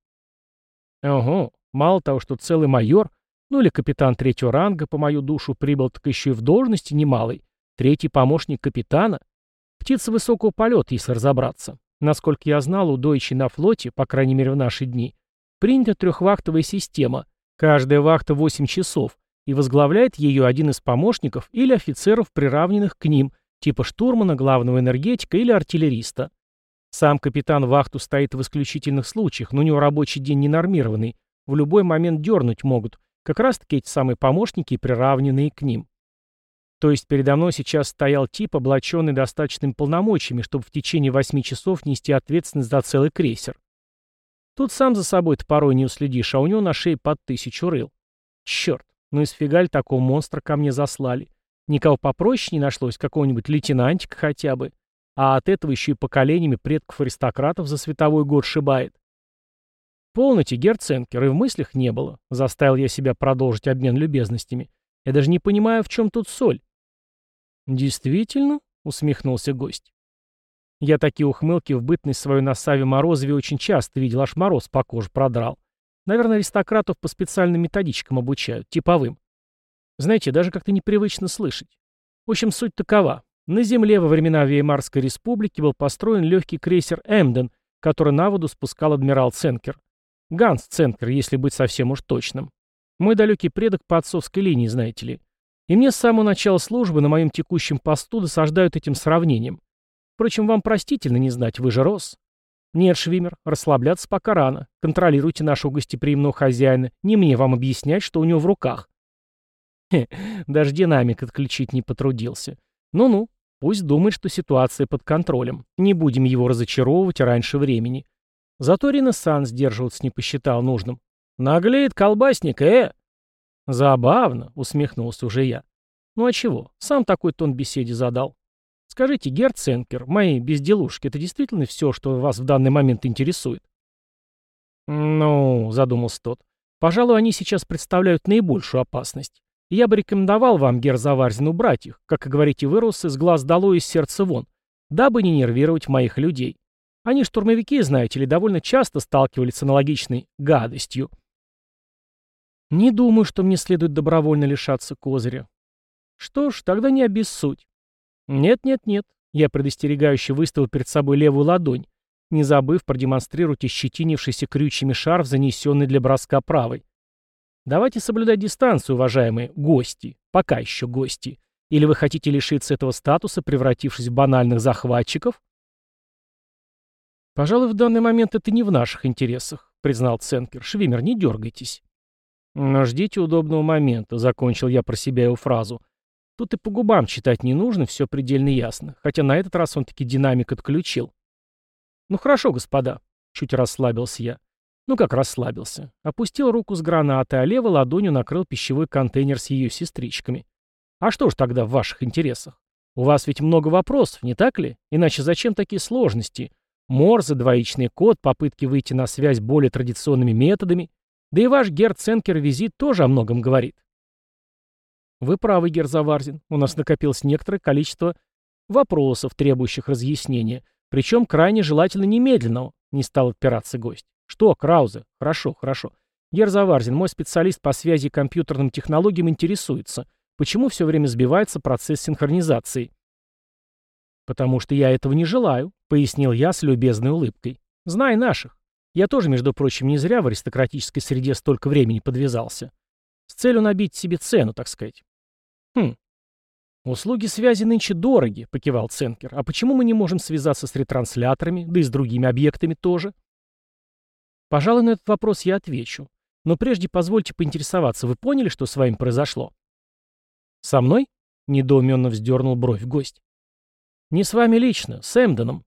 «Ого, мало того, что целый майор, ну или капитан третьего ранга по мою душу прибыл, так еще и в должности немалой. Третий помощник капитана? Птица высокого полета, если разобраться. Насколько я знал, у Дойчи на флоте, по крайней мере в наши дни, принята трехвахтовая система. Каждая вахта 8 часов, и возглавляет ее один из помощников или офицеров, приравненных к ним, типа штурмана, главного энергетика или артиллериста. Сам капитан вахту стоит в исключительных случаях, но у него рабочий день ненормированный, в любой момент дернуть могут, как раз таки эти самые помощники, приравненные к ним. То есть передо мной сейчас стоял тип, облаченный достаточными полномочиями, чтобы в течение восьми часов нести ответственность за целый крейсер. Тут сам за собой-то порой не уследишь, а у него на шее под тысячу рыл. Черт, ну и сфигаль такого монстра ко мне заслали. Никого попроще не нашлось, какого-нибудь лейтенантика хотя бы. А от этого еще и поколениями предков аристократов за световой год шибает. Полноте, Герценкер, и в мыслях не было. Заставил я себя продолжить обмен любезностями. Я даже не понимаю, в чем тут соль. «Действительно?» — усмехнулся гость. Я такие ухмылки в бытность свою на Саве Морозове очень часто видел, аж мороз по коже продрал. Наверное, аристократов по специальным методичкам обучают, типовым. Знаете, даже как-то непривычно слышать. В общем, суть такова. На земле во времена Веймарской республики был построен легкий крейсер «Эмден», который на воду спускал адмирал Ценкер. Ганс Ценкер, если быть совсем уж точным. Мой далекий предок по отцовской линии, знаете ли. И мне с самого начала службы на моем текущем посту досаждают этим сравнением. Впрочем, вам простительно не знать, вы же рос. Нет, Швимер, расслабляться пока рано. Контролируйте нашего гостеприимного хозяина. Не мне вам объяснять, что у него в руках. Даже динамик отключить не потрудился. Ну-ну, пусть думает, что ситуация под контролем. Не будем его разочаровывать раньше времени. Зато Ренессанс сдерживаться не посчитал нужным. Наглеет колбасник, э! «Забавно», — усмехнулся уже я. «Ну а чего? Сам такой тон беседе задал. Скажите, Герценкер, мои безделушки, это действительно все, что вас в данный момент интересует?» «Ну», — задумался тот, Пожалуй, они сейчас представляют наибольшую опасность. Я бы рекомендовал вам, Гер Заварзин, убрать их, как и говорите вы, Россы, с глаз долой и с сердца вон, дабы не нервировать моих людей. Они штурмовики, знаете ли, довольно часто сталкивались с аналогичной гадостью. Не думаю, что мне следует добровольно лишаться козыря. Что ж, тогда не обессудь. Нет-нет-нет. Я предостерегающе выставил перед собой левую ладонь, не забыв продемонстрировать ощетинившийся крючьями шарф, занесенный для броска правой. Давайте соблюдать дистанцию, уважаемые гости. Пока еще гости. Или вы хотите лишиться этого статуса, превратившись в банальных захватчиков? Пожалуй, в данный момент это не в наших интересах, признал Ценкер. Швимер, не дергайтесь. Но ждите удобного момента, закончил я про себя его фразу. Тут и по губам читать не нужно, все предельно ясно. Хотя на этот раз он таки динамик отключил. Ну хорошо, господа, чуть расслабился я. Ну как расслабился. Опустил руку с гранатой, а левой ладонью накрыл пищевой контейнер с ее сестричками. А что ж тогда в ваших интересах? У вас ведь много вопросов, не так ли? Иначе зачем такие сложности? Морзе, двоичный код, попытки выйти на связь более традиционными методами. Да и ваш Герценкер визит тоже о многом говорит. Вы правы, Герзаварзин. У нас накопилось некоторое количество вопросов, требующих разъяснения. Причем крайне желательно немедленного, не стал отпираться гость. Что, Краузе? Хорошо, хорошо. Герзаварзин, мой специалист по связи и компьютерным технологиям интересуется, почему все время сбивается процесс синхронизации. «Потому что я этого не желаю», — пояснил я с любезной улыбкой. «Знай наших. Я тоже, между прочим, не зря в аристократической среде столько времени подвязался. С целью набить себе цену, так сказать. «Хм. Услуги связи нынче дороги», — покивал Ценкер. «А почему мы не можем связаться с ретрансляторами, да и с другими объектами тоже?» Пожалуй, на этот вопрос я отвечу. Но прежде позвольте поинтересоваться, вы поняли, что с вами произошло? «Со мной?» — недоуменно вздернул бровь гость. «Не с вами лично, с Эмденом».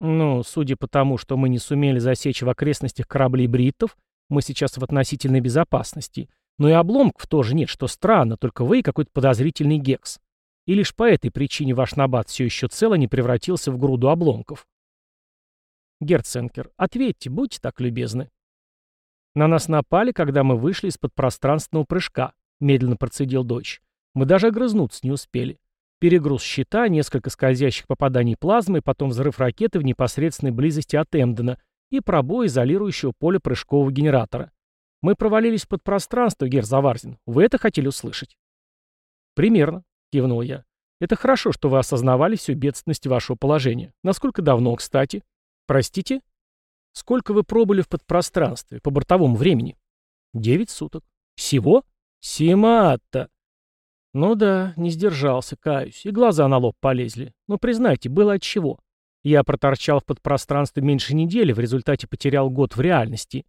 «Ну, судя по тому, что мы не сумели засечь в окрестностях кораблей бриттов, мы сейчас в относительной безопасности. Но и обломков тоже нет, что странно, только вы и какой-то подозрительный гекс. И лишь по этой причине ваш набат все еще цело не превратился в груду обломков. Герценкер, ответьте, будьте так любезны. На нас напали, когда мы вышли из-под пространственного прыжка, медленно процедил дочь. Мы даже огрызнуться не успели. Перегруз щита, несколько скользящих попаданий плазмы, потом взрыв ракеты в непосредственной близости от Эмдена и пробой изолирующего поля прыжкового генератора. Мы провалились под пространство, Гер Заварзин. Вы это хотели услышать? Примерно, кивнул я. Это хорошо, что вы осознавали всю бедственность вашего положения. Насколько давно, кстати? Простите? Сколько вы пробыли в подпространстве, по бортовому времени? Девять суток. Всего? Симата! Ну да, не сдержался, каюсь, и глаза на лоб полезли. Но признайте, было от чего. Я проторчал в подпространстве меньше недели, в результате потерял год в реальности.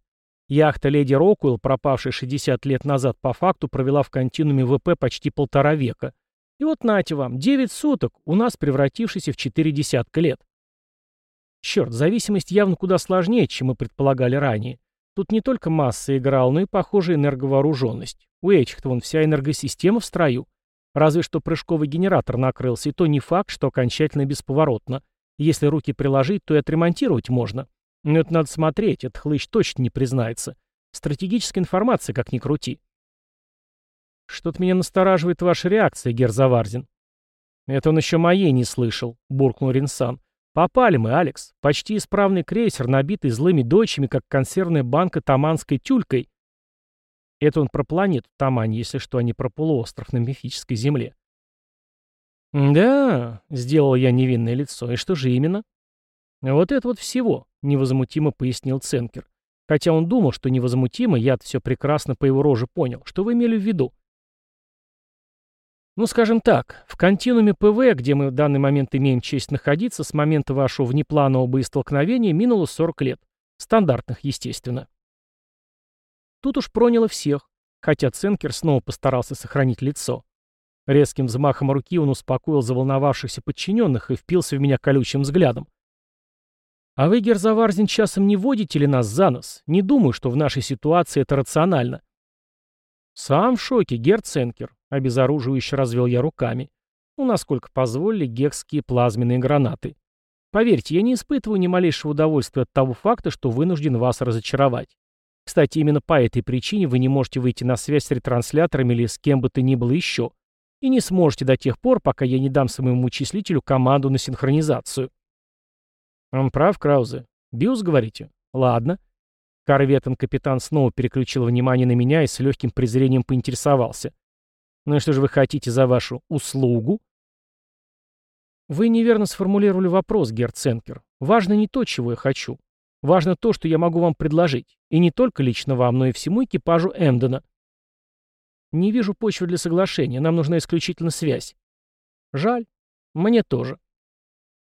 Яхта «Леди Рокуэлл», пропавшая 60 лет назад по факту, провела в континууме ВП почти полтора века. И вот нате вам, 9 суток, у нас превратившийся в 4 десятка лет. Черт, зависимость явно куда сложнее, чем мы предполагали ранее. Тут не только масса играла, но и, похоже, энерговооруженность. У этих-то вон вся энергосистема в строю. Разве что прыжковый генератор накрылся, и то не факт, что окончательно бесповоротно. Если руки приложить, то и отремонтировать можно. Но это надо смотреть, этот хлыщ точно не признается. Стратегическая информация, как ни крути. Что-то меня настораживает ваша реакция, Герзаварзин. Это он еще моей не слышал, буркнул Ринсан. Попали мы, Алекс. Почти исправный крейсер, набитый злыми дочами, как консервная банка таманской тюлькой. Это он про планету Тамань, если что, а не про полуостров на мифической земле. «Да», — сделал я невинное лицо, — «и что же именно?» «Вот это вот всего», — невозмутимо пояснил Ценкер. Хотя он думал, что невозмутимо, я все прекрасно по его роже понял. Что вы имели в виду? Ну, скажем так, в континууме ПВ, где мы в данный момент имеем честь находиться, с момента вашего внепланового боестолкновения минуло 40 лет. Стандартных, естественно. Тут уж проняло всех, хотя Ценкер снова постарался сохранить лицо. Резким взмахом руки он успокоил заволновавшихся подчиненных и впился в меня колючим взглядом. А вы, Герзаварзин, часом не водите ли нас за нос? Не думаю, что в нашей ситуации это рационально. Сам в шоке, Герценкер, обезоруживающе развел я руками. Ну, насколько позволили гекские плазменные гранаты. Поверьте, я не испытываю ни малейшего удовольствия от того факта, что вынужден вас разочаровать. Кстати, именно по этой причине вы не можете выйти на связь с ретрансляторами или с кем бы то ни было еще. И не сможете до тех пор, пока я не дам своему числителю команду на синхронизацию. Он прав, Краузе. Биус, говорите? Ладно. Корветон-капитан снова переключил внимание на меня и с легким презрением поинтересовался. Ну и что же вы хотите за вашу услугу? Вы неверно сформулировали вопрос, Герценкер. Важно не то, чего я хочу. Важно то, что я могу вам предложить. И не только лично вам, но и всему экипажу Эмдена. Не вижу почвы для соглашения. Нам нужна исключительно связь. Жаль. Мне тоже.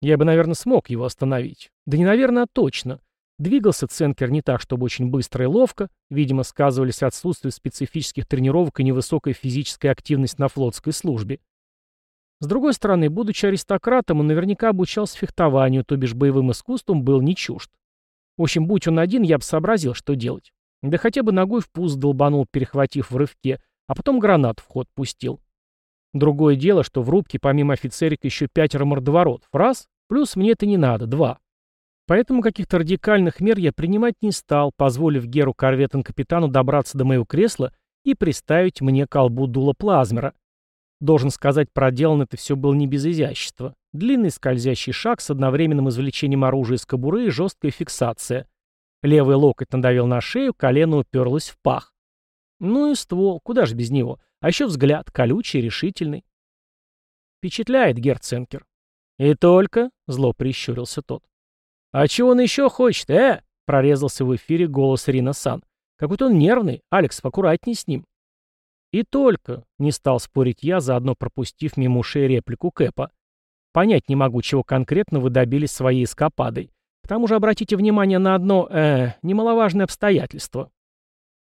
Я бы, наверное, смог его остановить. Да не наверное, а точно. Двигался Ценкер не так, чтобы очень быстро и ловко. Видимо, сказывались отсутствие специфических тренировок и невысокая физическая активность на флотской службе. С другой стороны, будучи аристократом, он наверняка обучался фехтованию, то бишь боевым искусством был не чужд. В общем, будь он один, я бы сообразил, что делать. Да хотя бы ногой в пуст долбанул, перехватив в рывке, а потом гранат в ход пустил. Другое дело, что в рубке помимо офицерика еще пятеро мордоворотов. Раз, плюс мне это не надо, два. Поэтому каких-то радикальных мер я принимать не стал, позволив Геру Корветен-капитану добраться до моего кресла и приставить мне колбу дула плазмера. Должен сказать, проделано это все было не без изящества. Длинный скользящий шаг с одновременным извлечением оружия из кобуры и жесткая фиксация. Левый локоть надавил на шею, колено уперлось в пах. Ну и ствол, куда же без него. А еще взгляд, колючий, решительный. Впечатляет Герценкер. И только, зло прищурился тот. А чего он еще хочет, э? Прорезался в эфире голос Рина Сан. Какой-то он нервный. Алекс, поаккуратней с ним. И только, не стал спорить я, заодно пропустив мимо ушей реплику Кэпа. Понять не могу, чего конкретно вы добились своей эскападой. К тому же обратите внимание на одно, э, немаловажное обстоятельство.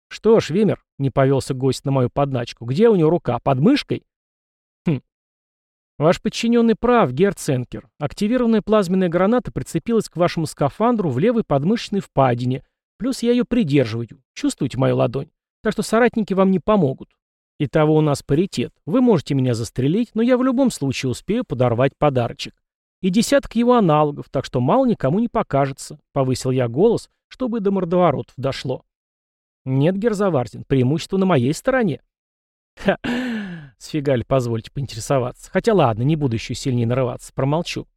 Что ж, Вимер, не повелся гость на мою подначку, где у него рука, под мышкой? Ваш подчиненный прав, Герценкер. Активированная плазменная граната прицепилась к вашему скафандру в левой подмышечной впадине, плюс я ее придерживаю. Чувствуете мою ладонь? Так что соратники вам не помогут. Итого у нас паритет. Вы можете меня застрелить, но я в любом случае успею подорвать подарочек. И десяток его аналогов, так что мало никому не покажется. Повысил я голос, чтобы до мордоворотов дошло. Нет, Герзавартин, преимущество на моей стороне. Ха, сфигаль, позвольте поинтересоваться. Хотя ладно, не буду еще сильнее нарываться, промолчу.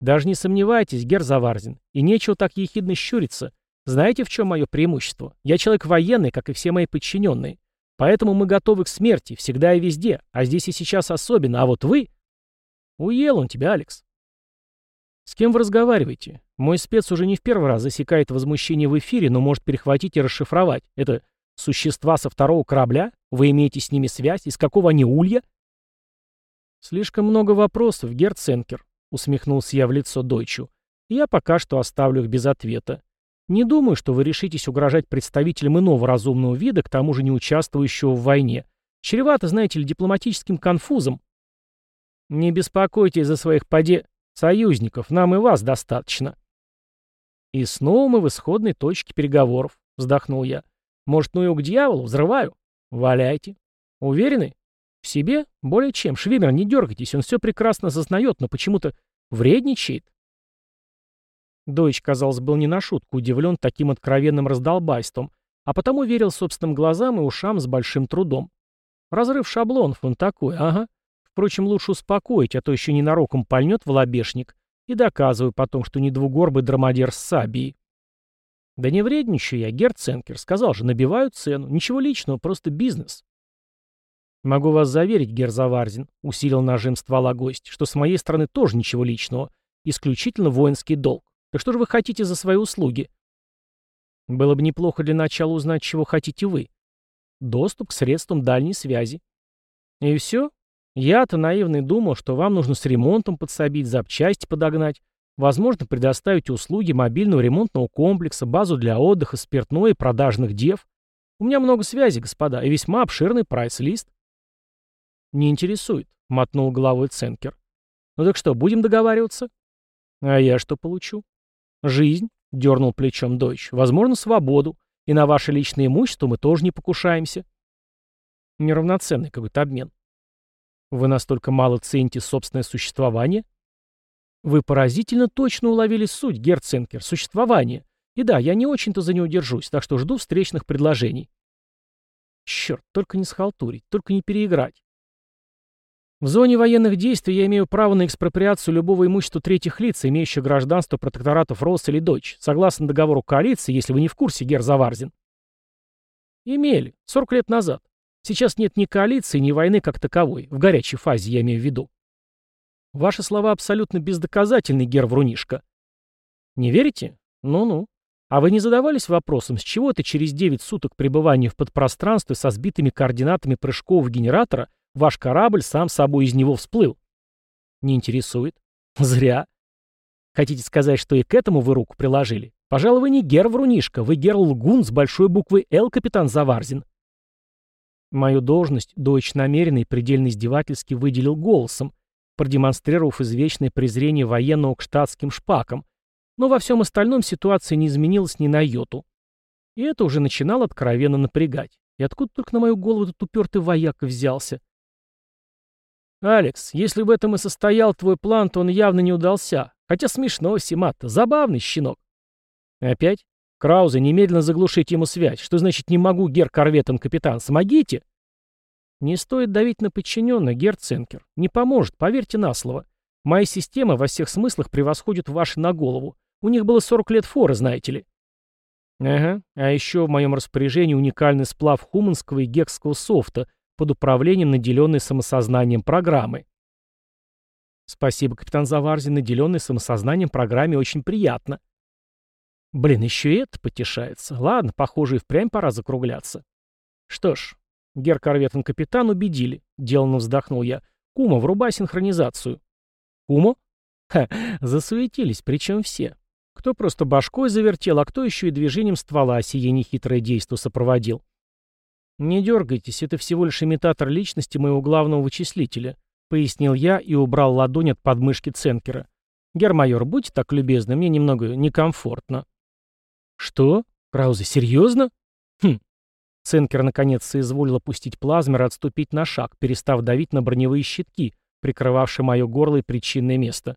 Даже не сомневайтесь, Герзаварзин, и нечего так ехидно щуриться. Знаете, в чем мое преимущество? Я человек военный, как и все мои подчиненные. Поэтому мы готовы к смерти, всегда и везде, а здесь и сейчас особенно, а вот вы... Уел он тебя, Алекс. С кем вы разговариваете? Мой спец уже не в первый раз засекает возмущение в эфире, но может перехватить и расшифровать. Это существа со второго корабля? Вы имеете с ними связь? Из какого они улья? Слишком много вопросов, Герценкер, усмехнулся я в лицо Дойчу. Я пока что оставлю их без ответа. Не думаю, что вы решитесь угрожать представителям иного разумного вида, к тому же не участвующего в войне. Чревато, знаете ли, дипломатическим конфузом. Не беспокойтесь за своих поде... союзников, нам и вас достаточно. И снова мы в исходной точке переговоров, вздохнул я. Может, ну его к дьяволу, взрываю? Валяйте. Уверены? В себе? Более чем. Швимер, не дергайтесь, он все прекрасно осознает, но почему-то вредничает. Дойч, казалось, был не на шутку удивлен таким откровенным раздолбайством, а потому верил собственным глазам и ушам с большим трудом. Разрыв шаблонов он такой, ага. Впрочем, лучше успокоить, а то еще ненароком пальнет в лобешник и доказываю потом, что не двугорбый драмадер с сабией. Да не вредничаю я, Герценкер, сказал же, набиваю цену. Ничего личного, просто бизнес. Могу вас заверить, Герзаварзин, усилил нажим ствола гость, что с моей стороны тоже ничего личного, исключительно воинский долг. Так что же вы хотите за свои услуги? Было бы неплохо для начала узнать, чего хотите вы. Доступ к средствам дальней связи. И все? Я-то наивный думал, что вам нужно с ремонтом подсобить, запчасти подогнать, возможно, предоставить услуги мобильного ремонтного комплекса, базу для отдыха, спиртное и продажных дев. У меня много связей, господа, и весьма обширный прайс-лист. Не интересует, мотнул головой Ценкер. Ну так что, будем договариваться? А я что получу? «Жизнь», — дернул плечом Дойч, — «возможно, свободу, и на ваше личное имущество мы тоже не покушаемся». Неравноценный какой-то обмен. Вы настолько мало цените собственное существование? Вы поразительно точно уловили суть, Герценкер, существование. И да, я не очень-то за него держусь, так что жду встречных предложений. Черт, только не схалтурить, только не переиграть. В зоне военных действий я имею право на экспроприацию любого имущества третьих лиц, имеющих гражданство протекторатов Рос или Дочь, согласно договору коалиции, если вы не в курсе, Гер Заварзин. Имели. 40 лет назад. Сейчас нет ни коалиции, ни войны как таковой. В горячей фазе я имею в виду. Ваши слова абсолютно бездоказательны, Гер Врунишка. Не верите? Ну-ну. А вы не задавались вопросом, с чего это через 9 суток пребывания в подпространстве со сбитыми координатами прыжкового генератора ваш корабль сам собой из него всплыл? Не интересует? Зря. Хотите сказать, что и к этому вы руку приложили? Пожалуй, вы не Гер Врунишка, вы Гер Лгун с большой буквы «Л», капитан Заварзин. Мою должность Дойч намеренно и предельно издевательски выделил голосом, продемонстрировав извечное презрение военного к штатским шпакам, но во всем остальном ситуация не изменилась ни на йоту. И это уже начинало откровенно напрягать. И откуда только на мою голову этот упертый вояка взялся? «Алекс, если в этом и состоял твой план, то он явно не удался. Хотя смешно, Симата, забавный щенок». «Опять? Краузе, немедленно заглушите ему связь. Что значит «не могу, гер корветом капитан»? Смогите?» «Не стоит давить на подчиненных, гер Ценкер. Не поможет, поверьте на слово. Мои системы во всех смыслах превосходят ваши на голову. У них было 40 лет форы, знаете ли. Ага, а еще в моем распоряжении уникальный сплав хуманского и гекского софта под управлением наделенной самосознанием программы. Спасибо, капитан Заварзин, наделенный самосознанием программе очень приятно. Блин, еще и это потешается. Ладно, похоже, и впрямь пора закругляться. Что ж, гер корветен капитан убедили. Деланно вздохнул я. Кума, врубай синхронизацию. Кумо? Ха, засуетились, причем все. Кто просто башкой завертел, а кто еще и движением ствола сие нехитрое действо сопроводил. «Не дергайтесь, это всего лишь имитатор личности моего главного вычислителя», пояснил я и убрал ладонь от подмышки Ценкера. «Гермайор, будьте так любезны, мне немного некомфортно». «Что? Краузе, серьезно?» Ценкер наконец соизволил опустить плазмер и отступить на шаг, перестав давить на броневые щитки, прикрывавшие мое горло и причинное место.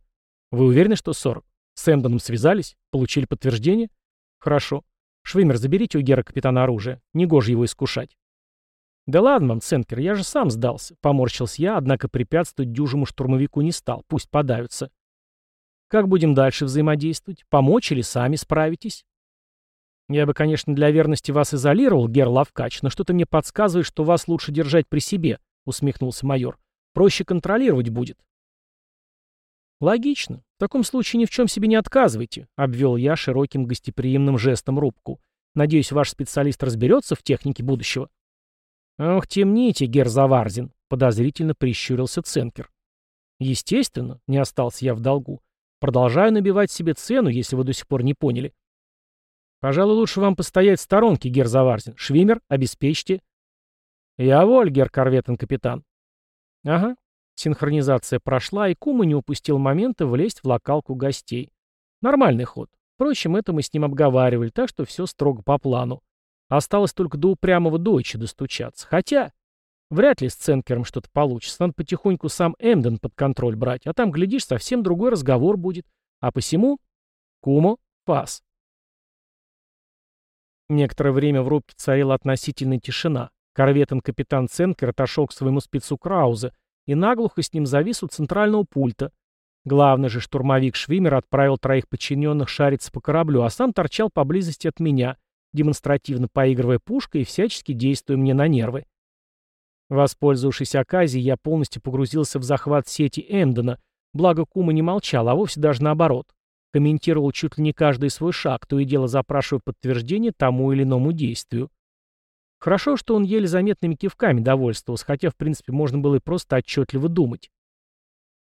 «Вы уверены, что 40?» С Эмдоном связались? Получили подтверждение? Хорошо. Швимер, заберите у Гера капитана оружие. Негоже его искушать. Да ладно вам, Ценкер, я же сам сдался. Поморщился я, однако препятствовать дюжему штурмовику не стал. Пусть подавятся. Как будем дальше взаимодействовать? Помочь или сами справитесь? Я бы, конечно, для верности вас изолировал, Гер Лавкач, но что-то мне подсказывает, что вас лучше держать при себе, усмехнулся майор. Проще контролировать будет. «Логично. В таком случае ни в чем себе не отказывайте», — обвел я широким гостеприимным жестом рубку. «Надеюсь, ваш специалист разберется в технике будущего». «Ох, темните, Герзаварзин», — подозрительно прищурился Ценкер. «Естественно, не остался я в долгу. Продолжаю набивать себе цену, если вы до сих пор не поняли». «Пожалуй, лучше вам постоять в сторонке, Герзаварзин. Швимер, обеспечьте». «Я воль, гер корветен капитан». «Ага, Синхронизация прошла, и Кума не упустил момента влезть в локалку гостей. Нормальный ход. Впрочем, это мы с ним обговаривали, так что все строго по плану. Осталось только до упрямого дойча достучаться. Хотя, вряд ли с Ценкером что-то получится. Надо потихоньку сам Эмден под контроль брать, а там, глядишь, совсем другой разговор будет. А посему... Кумо, пас. Некоторое время в рубке царила относительная тишина. Корветен капитан Ценкер отошел к своему спецу Краузе, и наглухо с ним завис у центрального пульта. Главный же штурмовик Швимер отправил троих подчиненных шариться по кораблю, а сам торчал поблизости от меня, демонстративно поигрывая пушкой и всячески действуя мне на нервы. Воспользовавшись оказией, я полностью погрузился в захват сети Эмдена, благо Кума не молчал, а вовсе даже наоборот. Комментировал чуть ли не каждый свой шаг, то и дело запрашивая подтверждение тому или иному действию. Хорошо, что он еле заметными кивками довольствовался, хотя, в принципе, можно было и просто отчетливо думать.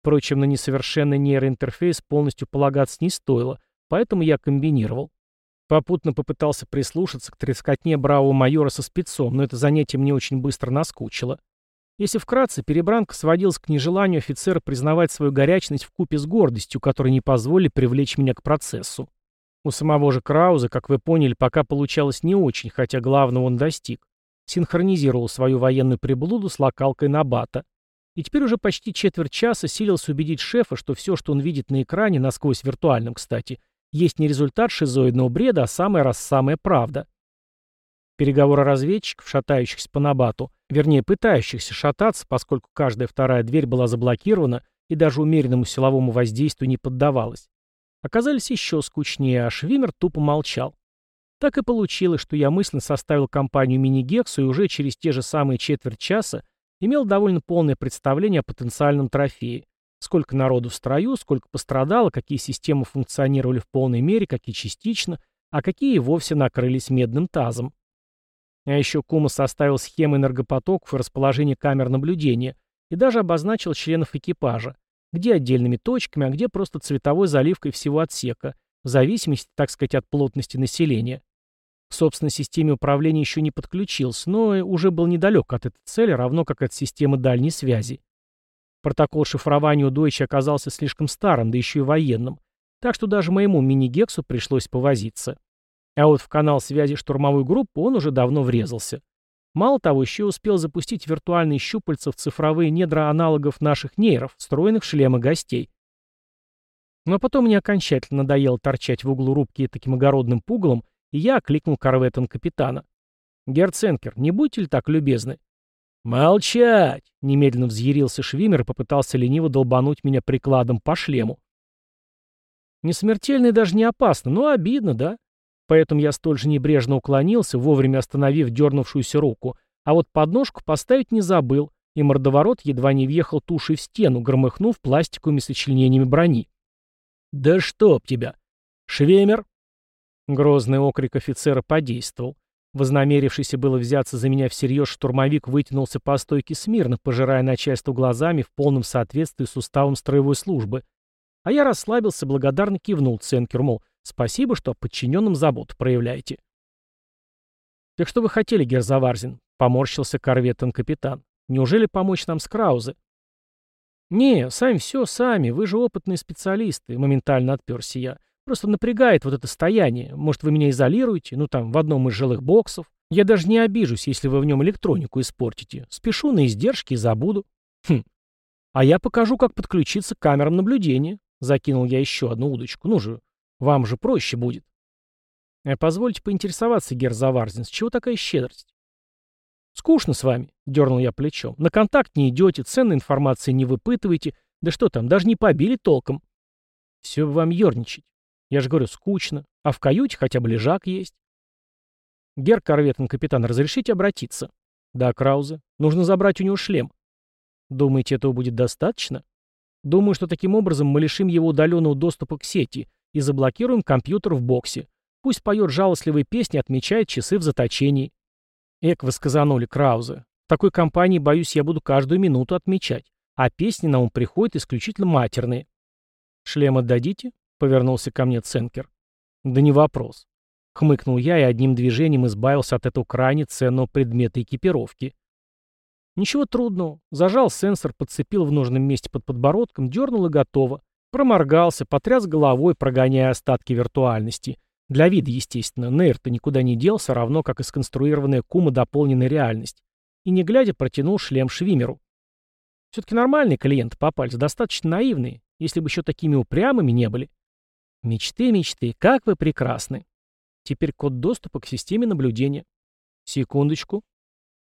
Впрочем, на несовершенный нейроинтерфейс полностью полагаться не стоило, поэтому я комбинировал. Попутно попытался прислушаться к трескотне бравого майора со спецом, но это занятие мне очень быстро наскучило. Если вкратце, перебранка сводилась к нежеланию офицера признавать свою горячность в купе с гордостью, которые не позволили привлечь меня к процессу. У самого же Крауза, как вы поняли, пока получалось не очень, хотя главного он достиг. Синхронизировал свою военную приблуду с локалкой Набата. И теперь уже почти четверть часа силился убедить шефа, что все, что он видит на экране, насквозь виртуальном, кстати, есть не результат шизоидного бреда, а самая раз самая правда. Переговоры разведчиков, шатающихся по набату, вернее, пытающихся шататься, поскольку каждая вторая дверь была заблокирована и даже умеренному силовому воздействию не поддавалась, оказались еще скучнее, а Швимер тупо молчал. Так и получилось, что я мысленно составил компанию мини-гексу и уже через те же самые четверть часа имел довольно полное представление о потенциальном трофее. Сколько народу в строю, сколько пострадало, какие системы функционировали в полной мере, какие частично, а какие и вовсе накрылись медным тазом. А еще Кума составил схемы энергопотоков и расположение камер наблюдения и даже обозначил членов экипажа, где отдельными точками, а где просто цветовой заливкой всего отсека, в зависимости, так сказать, от плотности населения. К собственной системе управления еще не подключился, но уже был недалек от этой цели, равно как от системы дальней связи. Протокол шифрования у Дойча оказался слишком старым, да еще и военным, так что даже моему мини-гексу пришлось повозиться. А вот в канал связи штурмовой группы он уже давно врезался. Мало того, еще успел запустить виртуальные щупальца в цифровые недра аналогов наших нейров, встроенных в шлемы гостей. Но потом мне окончательно надоело торчать в углу рубки таким огородным пугалом, и я окликнул корветом капитана. «Герценкер, не будьте ли так любезны?» «Молчать!» — немедленно взъярился Швимер и попытался лениво долбануть меня прикладом по шлему. Не смертельно и даже не опасно, но обидно, да? Поэтому я столь же небрежно уклонился, вовремя остановив дернувшуюся руку, а вот подножку поставить не забыл, и мордоворот едва не въехал тушей в стену, громыхнув пластиковыми сочленениями брони. «Да чтоб тебя!» «Швемер!» Грозный окрик офицера подействовал. Вознамерившийся было взяться за меня всерьез штурмовик вытянулся по стойке смирно, пожирая начальство глазами в полном соответствии с уставом строевой службы. А я расслабился, благодарно кивнул Ценкер, мол, Спасибо, что о подчиненном заботу проявляете. Так что вы хотели, Герзаварзин? Поморщился корветом капитан. Неужели помочь нам с Краузе? Не, сами все, сами, вы же опытные специалисты, моментально отперся я. Просто напрягает вот это стояние. Может, вы меня изолируете, ну там, в одном из жилых боксов. Я даже не обижусь, если вы в нем электронику испортите. Спешу на издержки и забуду. Хм. А я покажу, как подключиться к камерам наблюдения. Закинул я еще одну удочку. Ну же, вам же проще будет. А позвольте поинтересоваться, Герзаварзин, с чего такая щедрость? Скучно с вами, дернул я плечом. На контакт не идете, ценной информации не выпытываете. Да что там, даже не побили толком. Все вам ерничать. Я же говорю, скучно. А в каюте хотя бы лежак есть. Гер Корветен, капитан, разрешите обратиться? Да, Краузе. Нужно забрать у него шлем. Думаете, этого будет достаточно? Думаю, что таким образом мы лишим его удаленного доступа к сети, и заблокируем компьютер в боксе. Пусть поет жалостливые песни, отмечает часы в заточении. Эк, вы сказанули, Краузе. В такой компании, боюсь, я буду каждую минуту отмечать. А песни на ум приходят исключительно матерные. «Шлем отдадите?» — повернулся ко мне Ценкер. «Да не вопрос». Хмыкнул я и одним движением избавился от этого крайне ценного предмета экипировки. Ничего трудного. Зажал сенсор, подцепил в нужном месте под подбородком, дернул и готово. Проморгался, потряс головой, прогоняя остатки виртуальности. Для вида, естественно, нейр-то никуда не делся, равно как и сконструированная кума дополненная реальность. И не глядя, протянул шлем Швимеру. Все-таки нормальные клиенты попались, достаточно наивные, если бы еще такими упрямыми не были. Мечты, мечты, как вы прекрасны. Теперь код доступа к системе наблюдения. Секундочку.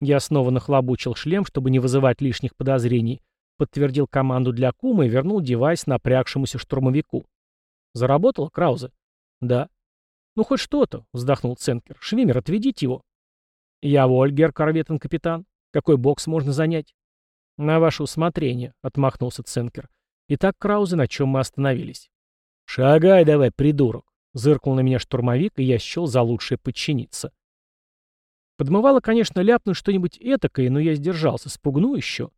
Я снова нахлобучил шлем, чтобы не вызывать лишних подозрений, Подтвердил команду для кума и вернул девайс напрягшемуся штурмовику. Заработало, Краузе? Да. Ну хоть что-то, вздохнул Ценкер. Швимер, отведите его. Я Вольгер, корветен капитан. Какой бокс можно занять? На ваше усмотрение, отмахнулся Ценкер. Итак, Краузе, на чем мы остановились? Шагай давай, придурок. Зыркнул на меня штурмовик, и я счел за лучшее подчиниться. Подмывало, конечно, ляпнуть что-нибудь этакое, но я сдержался, спугну еще.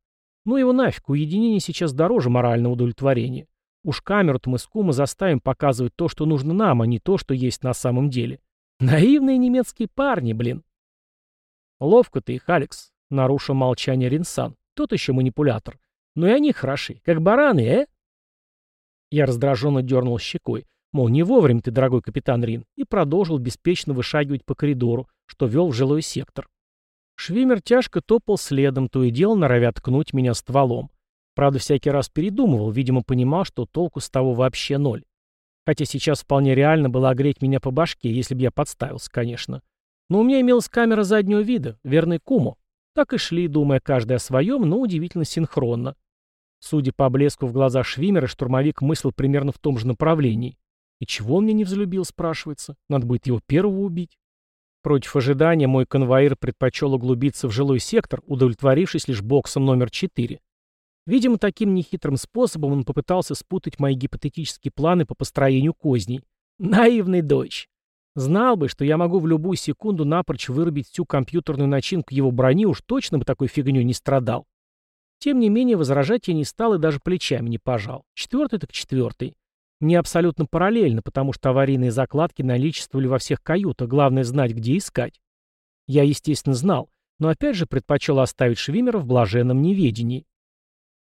Ну его нафиг, уединение сейчас дороже морального удовлетворения. Уж камеру-то мы с Кума заставим показывать то, что нужно нам, а не то, что есть на самом деле. Наивные немецкие парни, блин. Ловко ты их, Алекс, нарушил молчание Ринсан. Тот еще манипулятор. Но и они хороши, как бараны, э? Я раздраженно дернул щекой. Мол, не вовремя ты, дорогой капитан Рин, и продолжил беспечно вышагивать по коридору, что вел в жилой сектор. Швимер тяжко топал следом, то и дело норовя ткнуть меня стволом. Правда, всякий раз передумывал, видимо, понимал, что толку с того вообще ноль. Хотя сейчас вполне реально было огреть меня по башке, если бы я подставился, конечно. Но у меня имелась камера заднего вида, верный Кумо. Так и шли, думая каждый о своем, но удивительно синхронно. Судя по блеску в глазах Швимера, штурмовик мыслил примерно в том же направлении. И чего он мне не взлюбил, спрашивается? Надо будет его первого убить. Против ожидания мой конвоир предпочел углубиться в жилой сектор, удовлетворившись лишь боксом номер 4. Видимо, таким нехитрым способом он попытался спутать мои гипотетические планы по построению козней. Наивный дочь. Знал бы, что я могу в любую секунду напрочь вырубить всю компьютерную начинку его брони, уж точно бы такой фигней не страдал. Тем не менее, возражать я не стал и даже плечами не пожал. Четвертый так четвертый. Мне абсолютно параллельно, потому что аварийные закладки наличествовали во всех каютах, главное знать, где искать. Я, естественно, знал, но опять же предпочел оставить Швимера в блаженном неведении.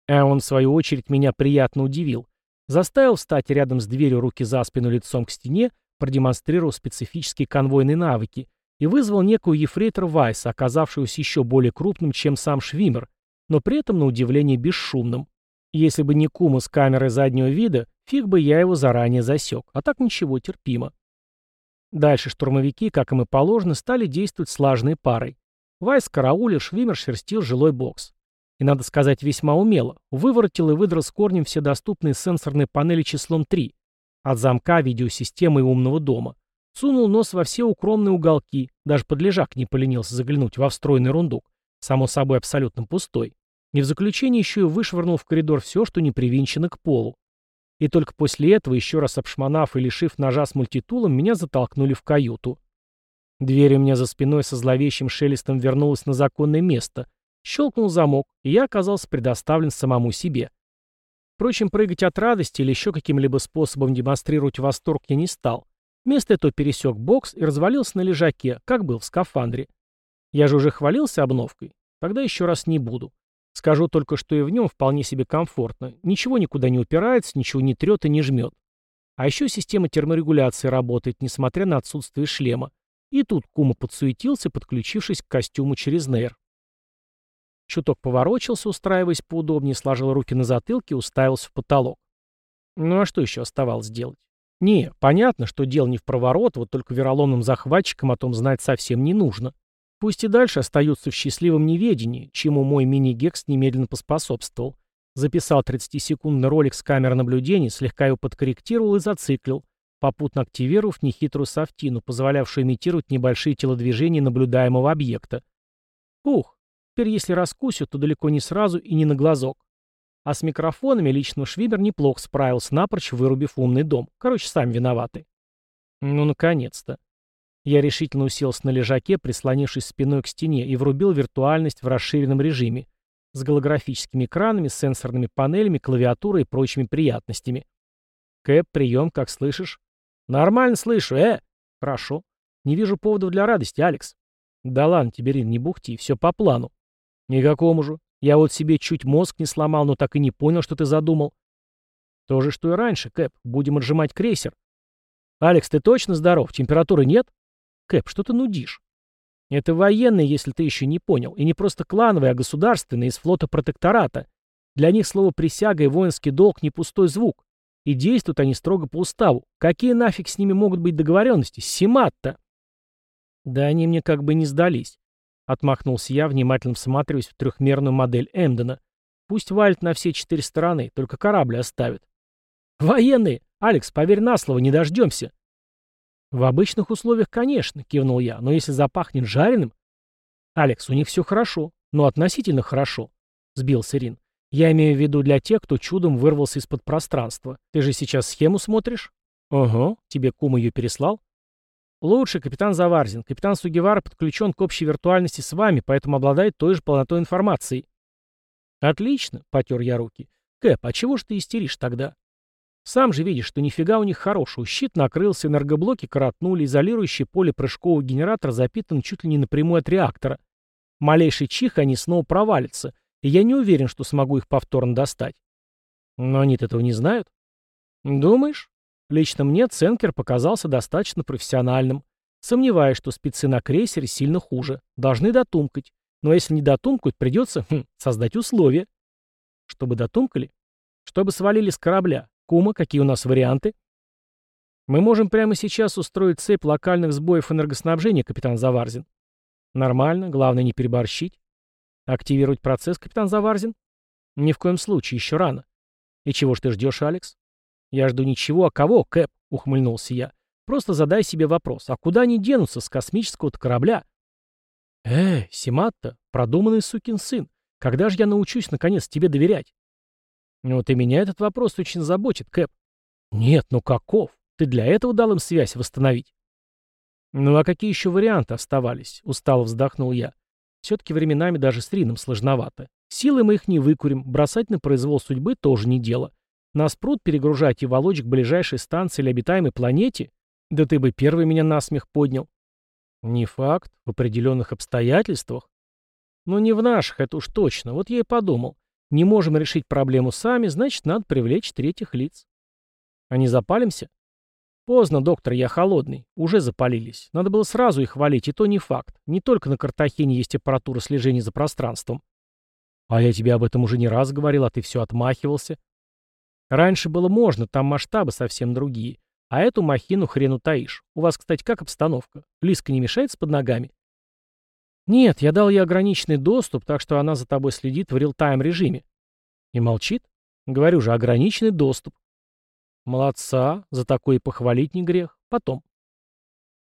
А он, в свою очередь, меня приятно удивил. Заставил встать рядом с дверью руки за спину лицом к стене, продемонстрировав специфические конвойные навыки, и вызвал некую ефрейтор Вайса, оказавшегося еще более крупным, чем сам Швимер, но при этом, на удивление, бесшумным. Если бы не Кума с камерой заднего вида, фиг бы я его заранее засек, а так ничего, терпимо. Дальше штурмовики, как им и положено, стали действовать слаженной парой. Вайс караулил, Швимер шерстил жилой бокс. И, надо сказать, весьма умело. Выворотил и выдрал с корнем все доступные сенсорные панели числом 3. От замка, видеосистемы и умного дома. Сунул нос во все укромные уголки, даже под лежак не поленился заглянуть во встроенный рундук, само собой абсолютно пустой. И в заключение еще и вышвырнул в коридор все, что не привинчено к полу. И только после этого, еще раз обшмонав и лишив ножа с мультитулом, меня затолкнули в каюту. Дверь у меня за спиной со зловещим шелестом вернулась на законное место. Щелкнул замок, и я оказался предоставлен самому себе. Впрочем, прыгать от радости или еще каким-либо способом демонстрировать восторг я не стал. Вместо этого пересек бокс и развалился на лежаке, как был в скафандре. Я же уже хвалился обновкой. Тогда еще раз не буду. Скажу только, что и в нем вполне себе комфортно. Ничего никуда не упирается, ничего не трет и не жмет. А еще система терморегуляции работает, несмотря на отсутствие шлема. И тут Кума подсуетился, подключившись к костюму через нейр. Чуток поворочился, устраиваясь поудобнее, сложил руки на затылке и уставился в потолок. Ну а что еще оставалось делать? Не, понятно, что дело не в проворот, вот только вероломным захватчикам о том знать совсем не нужно. Пусть и дальше остаются в счастливом неведении, чему мой мини-гекс немедленно поспособствовал. Записал 30-секундный ролик с камеры наблюдения, слегка его подкорректировал и зациклил, попутно активировав нехитрую софтину, позволявшую имитировать небольшие телодвижения наблюдаемого объекта. Ух, теперь если раскусю, то далеко не сразу и не на глазок. А с микрофонами лично Швибер неплохо справился, напрочь вырубив умный дом. Короче, сами виноваты. Ну, наконец-то. Я решительно уселся на лежаке, прислонившись спиной к стене, и врубил виртуальность в расширенном режиме, с голографическими экранами, сенсорными панелями, клавиатурой и прочими приятностями. Кэп, прием, как слышишь? Нормально слышу, э? Хорошо. Не вижу поводов для радости, Алекс. Да ладно тебе, Рин, не бухти, все по плану. Никакому же. Я вот себе чуть мозг не сломал, но так и не понял, что ты задумал. То же, что и раньше, Кэп. Будем отжимать крейсер. Алекс, ты точно здоров? Температуры нет? Кэп, что ты нудишь? Это военные, если ты еще не понял, и не просто клановые, а государственные, из флота протектората. Для них слово «присяга» и «воинский долг» не пустой звук. И действуют они строго по уставу. Какие нафиг с ними могут быть договоренности? Симат-то! Да они мне как бы не сдались. Отмахнулся я, внимательно всматриваясь в трехмерную модель Эмдена. Пусть валит на все четыре стороны, только корабль оставит. Военные! Алекс, поверь на слово, не дождемся. «В обычных условиях, конечно», — кивнул я, «но если запахнет жареным...» «Алекс, у них все хорошо, но относительно хорошо», — сбился Рин. «Я имею в виду для тех, кто чудом вырвался из-под пространства. Ты же сейчас схему смотришь?» «Ого, тебе кум ее переслал?» «Лучше, капитан Заварзин. Капитан Сугивара подключен к общей виртуальности с вами, поэтому обладает той же полнотой информации». «Отлично», — потер я руки. «Кэп, а чего ж ты истеришь тогда? Сам же видишь, что нифига у них хорошего. Щит накрылся, энергоблоки коротнули, изолирующее поле прыжкового генератора запитано чуть ли не напрямую от реактора. Малейший чих, они снова провалятся, и я не уверен, что смогу их повторно достать. Но они этого не знают. Думаешь? Лично мне Ценкер показался достаточно профессиональным. Сомневаюсь, что спецы на крейсере сильно хуже. Должны дотумкать. Но если не дотумкают, придется хм, создать условия. Чтобы дотумкали? Чтобы свалили с корабля. Кума, какие у нас варианты? Мы можем прямо сейчас устроить цепь локальных сбоев энергоснабжения, капитан Заварзин. Нормально, главное не переборщить. Активировать процесс, капитан Заварзин? Ни в коем случае, еще рано. И чего ж ты ждешь, Алекс? Я жду ничего, а кого, Кэп? Ухмыльнулся я. Просто задай себе вопрос, а куда они денутся с космического-то корабля? Эй, Симатта, продуманный сукин сын, когда же я научусь наконец тебе доверять? Вот и меня этот вопрос очень заботит, Кэп. Нет, ну каков? Ты для этого дал им связь восстановить? Ну а какие еще варианты оставались? Устало вздохнул я. Все-таки временами даже с Рином сложновато. Силы мы их не выкурим, бросать на произвол судьбы тоже не дело. Нас пруд перегружать и волочь к ближайшей станции или обитаемой планете? Да ты бы первый меня насмех поднял. Не факт, в определенных обстоятельствах. Но не в наших, это уж точно. Вот я и подумал. Не можем решить проблему сами, значит, надо привлечь третьих лиц. А не запалимся? Поздно, доктор, я холодный. Уже запалились. Надо было сразу их валить, и то не факт. Не только на Картахене есть аппаратура слежения за пространством. А я тебе об этом уже не раз говорил, а ты все отмахивался. Раньше было можно, там масштабы совсем другие. А эту махину хрену таишь. У вас, кстати, как обстановка? Лиска не мешается под ногами? Нет, я дал ей ограниченный доступ, так что она за тобой следит в реал-тайм режиме. И молчит? Говорю же, ограниченный доступ. Молодца, за такое и похвалить не грех. Потом.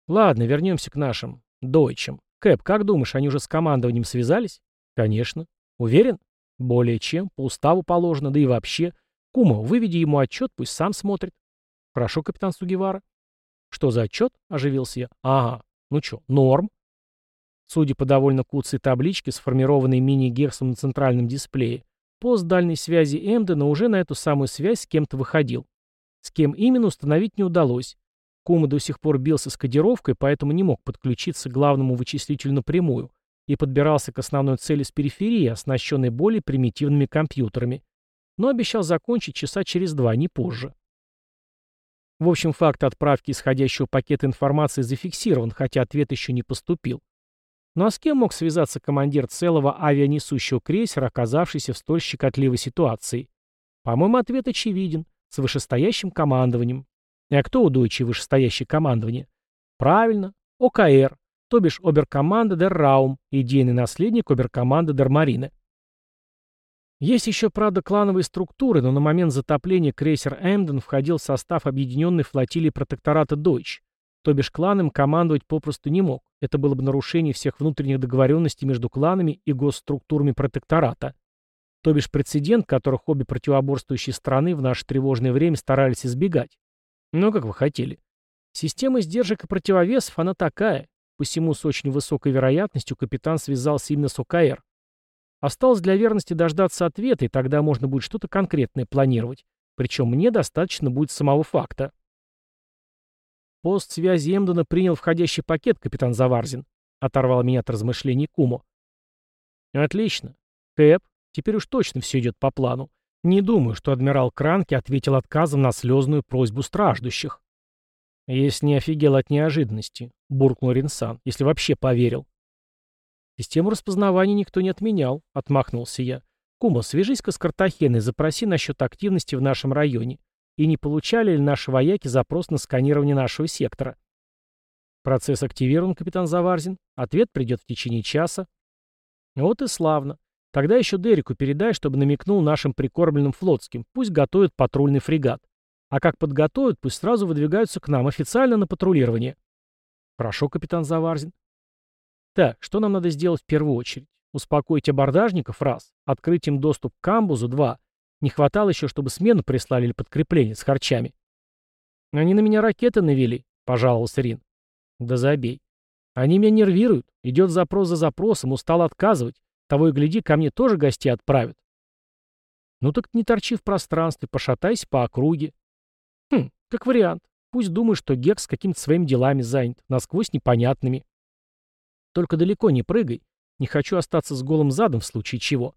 Ладно, вернемся к нашим дойчам. Кэп, как думаешь, они уже с командованием связались? Конечно. Уверен? Более чем. По уставу положено, да и вообще. Кума, выведи ему отчет, пусть сам смотрит. Хорошо, капитан Сугивара. Что за отчет? Оживился я. Ага. Ну что, норм. Судя по довольно куцей табличке, сформированной мини-герсом на центральном дисплее, пост дальней связи Эмдена уже на эту самую связь с кем-то выходил. С кем именно установить не удалось. Кума до сих пор бился с кодировкой, поэтому не мог подключиться к главному вычислителю напрямую и подбирался к основной цели с периферии, оснащенной более примитивными компьютерами. Но обещал закончить часа через два, не позже. В общем, факт отправки исходящего пакета информации зафиксирован, хотя ответ еще не поступил. Ну а с кем мог связаться командир целого авианесущего крейсера, оказавшийся в столь щекотливой ситуации? По-моему, ответ очевиден. С вышестоящим командованием. А кто у Дойче вышестоящее командование? Правильно, ОКР, то бишь Оберкоманда дер Раум, идейный наследник Оберкоманды дер Марine. Есть еще, правда, клановые структуры, но на момент затопления крейсер Эмден входил в состав объединенной флотилии протектората Дойч, то бишь кланом командовать попросту не мог. Это было бы нарушение всех внутренних договоренностей между кланами и госструктурами протектората. То бишь прецедент, которых обе противоборствующие страны в наше тревожное время старались избегать. Но как вы хотели. Система сдержек и противовесов, она такая. Посему с очень высокой вероятностью капитан связался именно с ОКР. Осталось для верности дождаться ответа, и тогда можно будет что-то конкретное планировать. Причем мне достаточно будет самого факта. Пост связи Эмдена принял входящий пакет, капитан Заварзин. Оторвал меня от размышлений Кумо. Отлично. Кэп, теперь уж точно все идет по плану. Не думаю, что адмирал Кранки ответил отказом на слезную просьбу страждущих. Если не офигел от неожиданности, буркнул Ринсан, если вообще поверил. Систему распознавания никто не отменял, отмахнулся я. Кума, свяжись-ка с Картахеной, запроси насчет активности в нашем районе. И не получали ли наши вояки запрос на сканирование нашего сектора? Процесс активирован, капитан Заварзин. Ответ придет в течение часа. Вот и славно. Тогда еще Дереку передай, чтобы намекнул нашим прикормленным флотским. Пусть готовят патрульный фрегат. А как подготовят, пусть сразу выдвигаются к нам официально на патрулирование. Хорошо, капитан Заварзин. Так, что нам надо сделать в первую очередь? Успокоить абордажников – раз. Открыть им доступ к камбузу – два. Не хватало еще, чтобы смену прислали или подкрепление с харчами. Они на меня ракеты навели, пожаловался Рин. Да забей. Они меня нервируют. Идет запрос за запросом, устал отказывать. Того и гляди, ко мне тоже гостей отправят. Ну так не торчи в пространстве, пошатайся по округе. Хм, как вариант. Пусть думает, что Гекс какими-то своими делами занят, насквозь непонятными. Только далеко не прыгай. Не хочу остаться с голым задом в случае чего.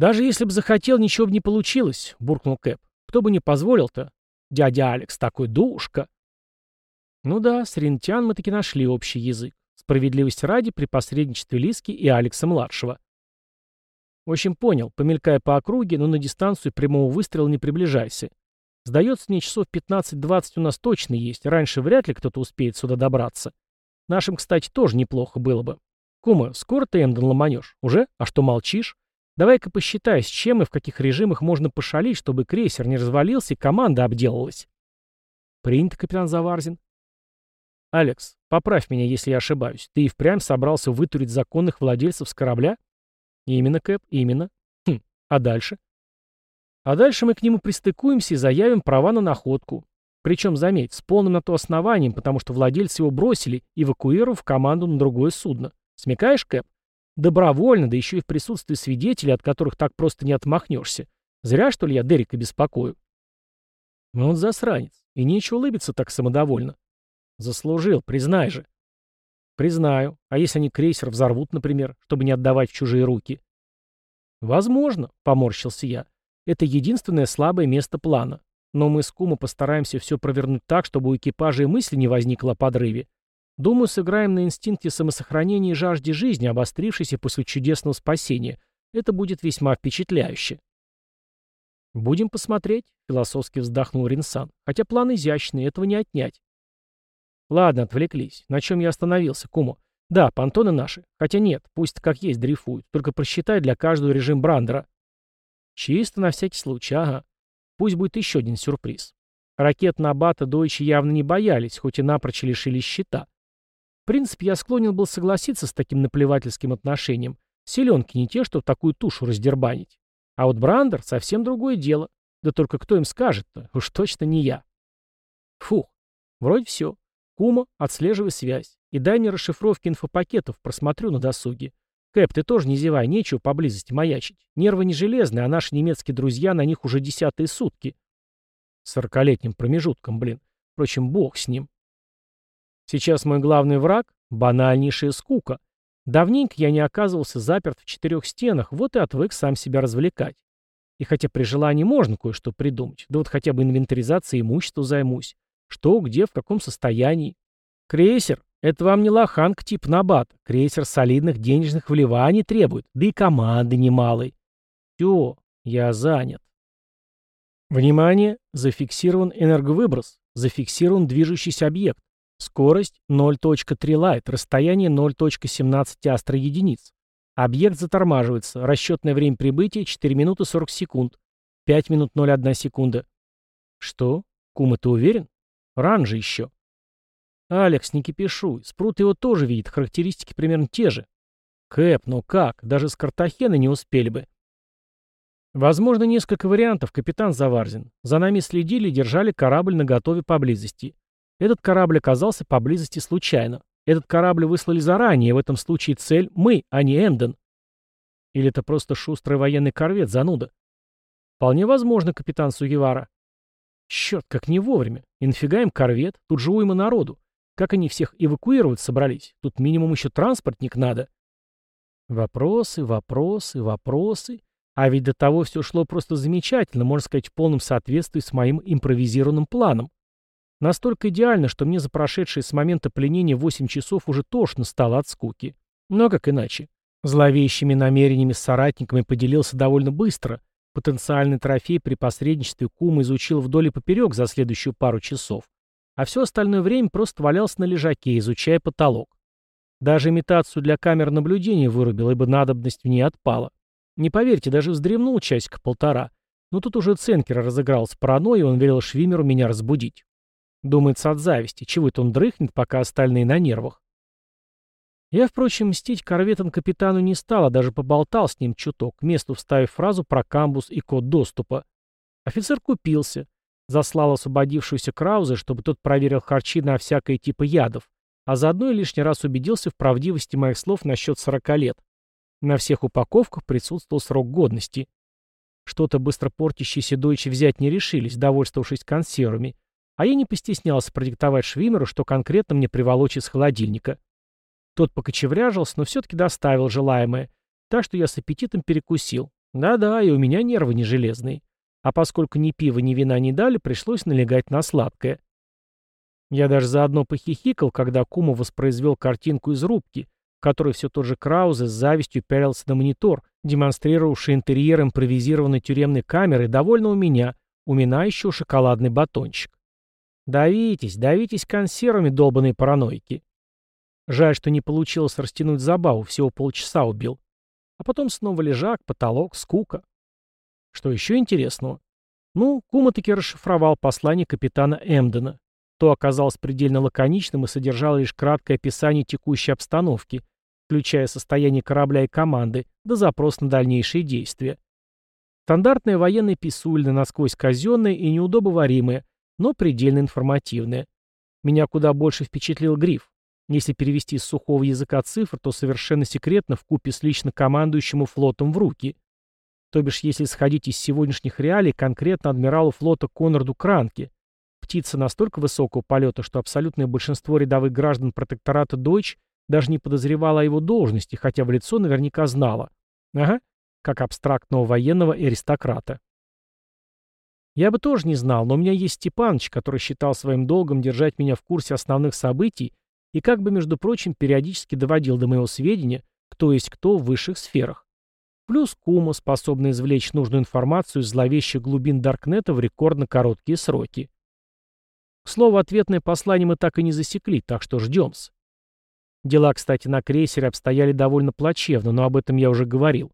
Даже если бы захотел, ничего бы не получилось, буркнул Кэп. Кто бы не позволил-то? Дядя Алекс такой душка. Ну да, с рентян мы таки нашли общий язык. Справедливости ради при посредничестве Лиски и Алекса-младшего. В общем, понял, помелькая по округе, но на дистанцию прямого выстрела не приближайся. Сдается мне часов 15-20 у нас точно есть, раньше вряд ли кто-то успеет сюда добраться. Нашим, кстати, тоже неплохо было бы. Кума, скоро ты Эмден ломанешь? Уже? А что молчишь? Давай-ка посчитай, с чем и в каких режимах можно пошалить, чтобы крейсер не развалился и команда обделалась. Принято, капитан Заварзин. Алекс, поправь меня, если я ошибаюсь. Ты и впрямь собрался вытурить законных владельцев с корабля? Именно, Кэп, именно. Хм, а дальше? А дальше мы к нему пристыкуемся и заявим права на находку. Причем, заметь, с полным на то основанием, потому что владельцы его бросили, эвакуировав команду на другое судно. Смекаешь, Кэп? Добровольно, да еще и в присутствии свидетелей, от которых так просто не отмахнешься. Зря, что ли, я Дерека беспокою? Ну он засранец. И нечего улыбиться так самодовольно. Заслужил, признай же. Признаю. А если они крейсер взорвут, например, чтобы не отдавать в чужие руки? Возможно, поморщился я. Это единственное слабое место плана. Но мы с Кума постараемся все провернуть так, чтобы у экипажа и мысли не возникло о подрыве. Думаю, сыграем на инстинкте самосохранения и жажде жизни, обострившейся после чудесного спасения. Это будет весьма впечатляюще. «Будем посмотреть», — философски вздохнул Ринсан. «Хотя план изящный, этого не отнять». «Ладно, отвлеклись. На чем я остановился, Кумо? Да, понтоны наши. Хотя нет, пусть как есть дрейфуют. Только просчитай для каждого режим Брандера». «Чисто на всякий случай, ага. Пусть будет еще один сюрприз. Ракет на Бата Дойче явно не боялись, хоть и напрочь лишились щита. В принципе, я склонен был согласиться с таким наплевательским отношением. Селенки не те, что такую тушу раздербанить. А вот Брандер — совсем другое дело. Да только кто им скажет-то? Уж точно не я. Фух, вроде все. Кума, отслеживай связь. И дай мне расшифровки инфопакетов, просмотрю на досуге. Кэп, ты тоже не зевай, нечего поблизости маячить. Нервы не железные, а наши немецкие друзья на них уже десятые сутки. Сорокалетним промежутком, блин. Впрочем, бог с ним. Сейчас мой главный враг — банальнейшая скука. Давненько я не оказывался заперт в четырех стенах, вот и отвык сам себя развлекать. И хотя при желании можно кое-что придумать, да вот хотя бы инвентаризацией имущества займусь. Что, где, в каком состоянии. Крейсер это вам не лоханг тип Набат. Крейсер солидных денежных вливаний требует, да и команды немалой. Все, я занят. Внимание! Зафиксирован энерговыброс. Зафиксирован движущийся объект. Скорость 0.3 лайт, расстояние 0.17 астроединиц. Объект затормаживается. Расчетное время прибытия 4 минуты 40 секунд. 5 минут 01 секунда. Что? Кума, ты уверен? Ран же еще. «Алекс, не кипишуй. Спрут его тоже видит, характеристики примерно те же». «Кэп, ну как? Даже с Картахена не успели бы». «Возможно, несколько вариантов, капитан Заварзин. За нами следили и держали корабль на готове поблизости. Этот корабль оказался поблизости случайно. Этот корабль выслали заранее, в этом случае цель мы, а не Эмден. Или это просто шустрый военный корвет, зануда? Вполне возможно, капитан Сугевара. Черт, как не вовремя. И нафига им корвет? Тут же уйма народу. Как они всех эвакуировать собрались? Тут минимум еще транспортник надо. Вопросы, вопросы, вопросы. А ведь до того все шло просто замечательно, можно сказать, в полном соответствии с моим импровизированным планом. Настолько идеально, что мне за прошедшие с момента пленения 8 часов уже тошно стало от скуки. Но как иначе? Зловещими намерениями с соратниками поделился довольно быстро. Потенциальный трофей при посредничестве Кума изучил вдоль и поперек за следующую пару часов а все остальное время просто валялся на лежаке, изучая потолок. Даже имитацию для камер наблюдения вырубил, ибо надобность в ней отпала. Не поверьте, даже вздремнул часика полтора. Но тут уже Ценкер разыгрался паранойей, он велел Швимеру меня разбудить. Думается от зависти, чего это он дрыхнет, пока остальные на нервах. Я, впрочем, мстить корветам капитану не стал, а даже поболтал с ним чуток, к месту вставив фразу про камбус и код доступа. Офицер купился. Заслал освободившуюся Краузе, чтобы тот проверил харчи на всякое типа ядов, а заодно и лишний раз убедился в правдивости моих слов насчет 40 лет. На всех упаковках присутствовал срок годности. Что-то быстро портящиеся дойчи взять не решились, довольствовавшись консервами, а я не постеснялся продиктовать Швимеру, что конкретно мне приволочь из холодильника. Тот покочевряжился, но все-таки доставил желаемое, так что я с аппетитом перекусил. Да-да, и у меня нервы не железные. А поскольку ни пива, ни вина не дали, пришлось налегать на сладкое. Я даже заодно похихикал, когда Кума воспроизвел картинку из рубки, в которой все тот же Краузе с завистью пялился на монитор, демонстрировавший интерьер импровизированной тюремной камеры, довольно у меня, уминающего шоколадный батончик. Давитесь, давитесь консервами, долбанные параноики. Жаль, что не получилось растянуть забаву, всего полчаса убил. А потом снова лежак, потолок, скука. Что еще интересного? Ну, Кума таки расшифровал послание капитана Эмдена. То оказалось предельно лаконичным и содержало лишь краткое описание текущей обстановки, включая состояние корабля и команды, да запрос на дальнейшие действия. Стандартная военная писульна, насквозь казенная и неудобоваримая, но предельно информативная. Меня куда больше впечатлил гриф. Если перевести с сухого языка цифр, то совершенно секретно в купе с лично командующему флотом в руки. То бишь, если сходить из сегодняшних реалий, конкретно адмиралу флота Конраду Кранке. Птица настолько высокого полета, что абсолютное большинство рядовых граждан протектората Дойч даже не подозревало о его должности, хотя в лицо наверняка знало. Ага, как абстрактного военного и аристократа. Я бы тоже не знал, но у меня есть Степаныч, который считал своим долгом держать меня в курсе основных событий и как бы, между прочим, периодически доводил до моего сведения, кто есть кто в высших сферах. Плюс Кума, способный извлечь нужную информацию из зловещих глубин Даркнета в рекордно короткие сроки. К слову, ответное послание мы так и не засекли, так что ждем-с. Дела, кстати, на крейсере обстояли довольно плачевно, но об этом я уже говорил.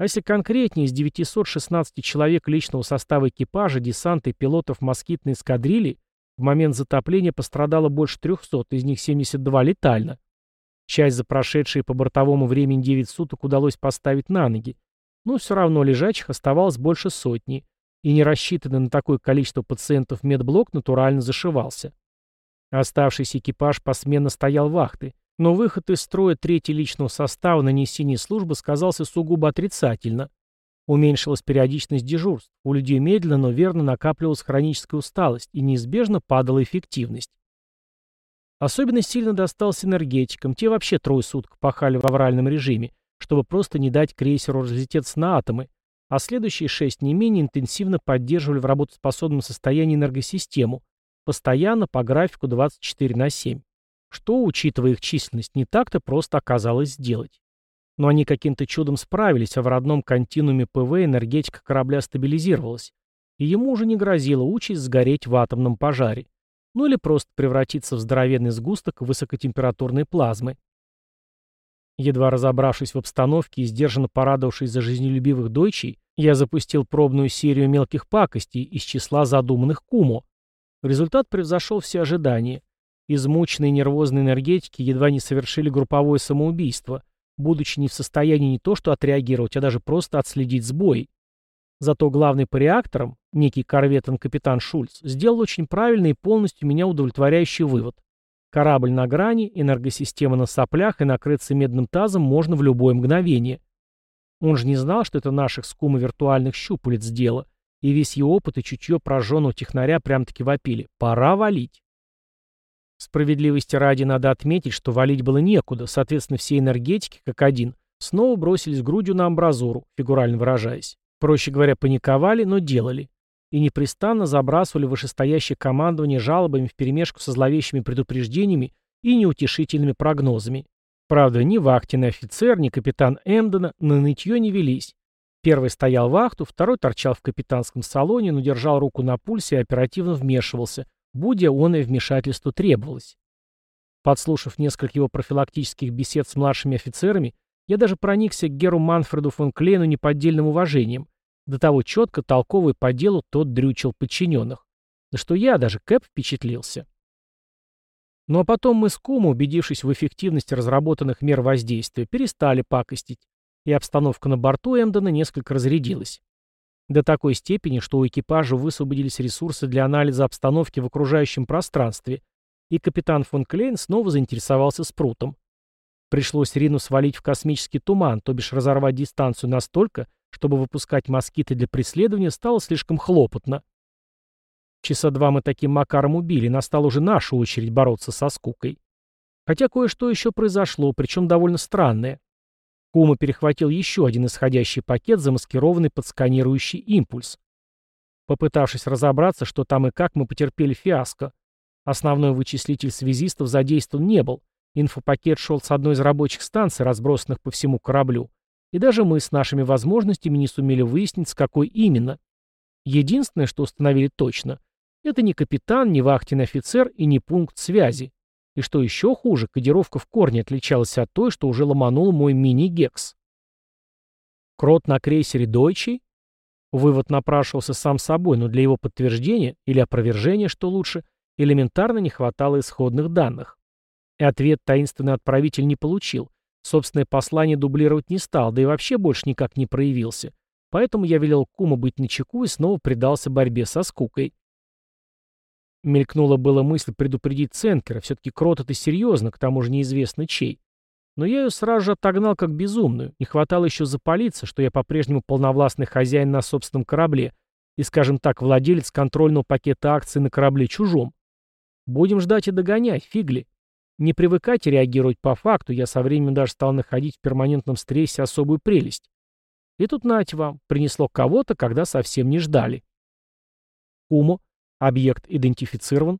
А если конкретнее, из 916 человек личного состава экипажа, десанта и пилотов москитной эскадрильи в момент затопления пострадало больше 300, из них 72 летально. Часть за прошедшие по бортовому времени 9 суток удалось поставить на ноги, но все равно лежачих оставалось больше сотни, и не рассчитанный на такое количество пациентов медблок натурально зашивался. Оставшийся экипаж посменно стоял вахты, но выход из строя третьего личного состава на несении службы сказался сугубо отрицательно. Уменьшилась периодичность дежурств, у людей медленно, но верно накапливалась хроническая усталость и неизбежно падала эффективность. Особенно сильно достался энергетикам, те вообще трое суток пахали в авральном режиме, чтобы просто не дать крейсеру разлететься на атомы, а следующие шесть не менее интенсивно поддерживали в работоспособном состоянии энергосистему, постоянно по графику 24 на 7 что, учитывая их численность, не так-то просто оказалось сделать. Но они каким-то чудом справились, а в родном континууме ПВ энергетика корабля стабилизировалась, и ему уже не грозила участь сгореть в атомном пожаре, ну или просто превратиться в здоровенный сгусток высокотемпературной плазмы. Едва разобравшись в обстановке и сдержанно порадовавшись за жизнелюбивых дойчей, я запустил пробную серию мелких пакостей из числа задуманных Кумо. Результат превзошел все ожидания. Измученные нервозные энергетики едва не совершили групповое самоубийство, будучи не в состоянии не то что отреагировать, а даже просто отследить сбой. Зато главный по реакторам, некий корветон-капитан Шульц, сделал очень правильный и полностью меня удовлетворяющий вывод. Корабль на грани, энергосистема на соплях и накрыться медным тазом можно в любое мгновение. Он же не знал, что это наших скума виртуальных щупалец дело, и весь его опыт и чутье прожженного технаря прям-таки вопили. Пора валить. Справедливости ради надо отметить, что валить было некуда, соответственно, все энергетики, как один, снова бросились грудью на амбразуру, фигурально выражаясь. Проще говоря, паниковали, но делали. И непрестанно забрасывали вышестоящее командование жалобами вперемешку со зловещими предупреждениями и неутешительными прогнозами. Правда, ни вахтенный офицер, ни капитан Эмдена на нытье не велись. Первый стоял вахту, второй торчал в капитанском салоне, но держал руку на пульсе и оперативно вмешивался, будь он и вмешательство требовалось. Подслушав несколько его профилактических бесед с младшими офицерами, я даже проникся к Геру Манфреду фон Клейну неподдельным уважением. До того четко, толково и по делу тот дрючил подчиненных. Да что я даже Кэп впечатлился. Ну а потом мы с Кума, убедившись в эффективности разработанных мер воздействия, перестали пакостить, и обстановка на борту Эмдена несколько разрядилась. До такой степени, что у экипажа высвободились ресурсы для анализа обстановки в окружающем пространстве, и капитан фон Клейн снова заинтересовался спрутом. Пришлось Рину свалить в космический туман, то бишь разорвать дистанцию настолько, чтобы выпускать москиты для преследования стало слишком хлопотно. Часа два мы таким макаром убили, настала уже наша очередь бороться со скукой. Хотя кое-что еще произошло, причем довольно странное. Кума перехватил еще один исходящий пакет, замаскированный под сканирующий импульс. Попытавшись разобраться, что там и как, мы потерпели фиаско. Основной вычислитель связистов задействован не был. Инфопакет шел с одной из рабочих станций, разбросанных по всему кораблю. И даже мы с нашими возможностями не сумели выяснить, с какой именно. Единственное, что установили точно, это не капитан, не вахтенный офицер и не пункт связи. И что еще хуже, кодировка в корне отличалась от той, что уже ломанул мой мини-гекс. Крот на крейсере «Дойчий»? Вывод напрашивался сам собой, но для его подтверждения или опровержения, что лучше, элементарно не хватало исходных данных. И ответ таинственный отправитель не получил. Собственное послание дублировать не стал, да и вообще больше никак не проявился. Поэтому я велел Кума быть начеку и снова предался борьбе со скукой. Мелькнула была мысль предупредить Ценкера, все-таки крот это серьезно, к тому же неизвестно чей. Но я ее сразу же отогнал как безумную, не хватало еще запалиться, что я по-прежнему полновластный хозяин на собственном корабле и, скажем так, владелец контрольного пакета акций на корабле чужом. Будем ждать и догонять, фигли. Не привыкайте реагировать по факту, я со временем даже стал находить в перманентном стрессе особую прелесть. И тут, нате вам, принесло кого-то, когда совсем не ждали. Кумо, объект идентифицирован.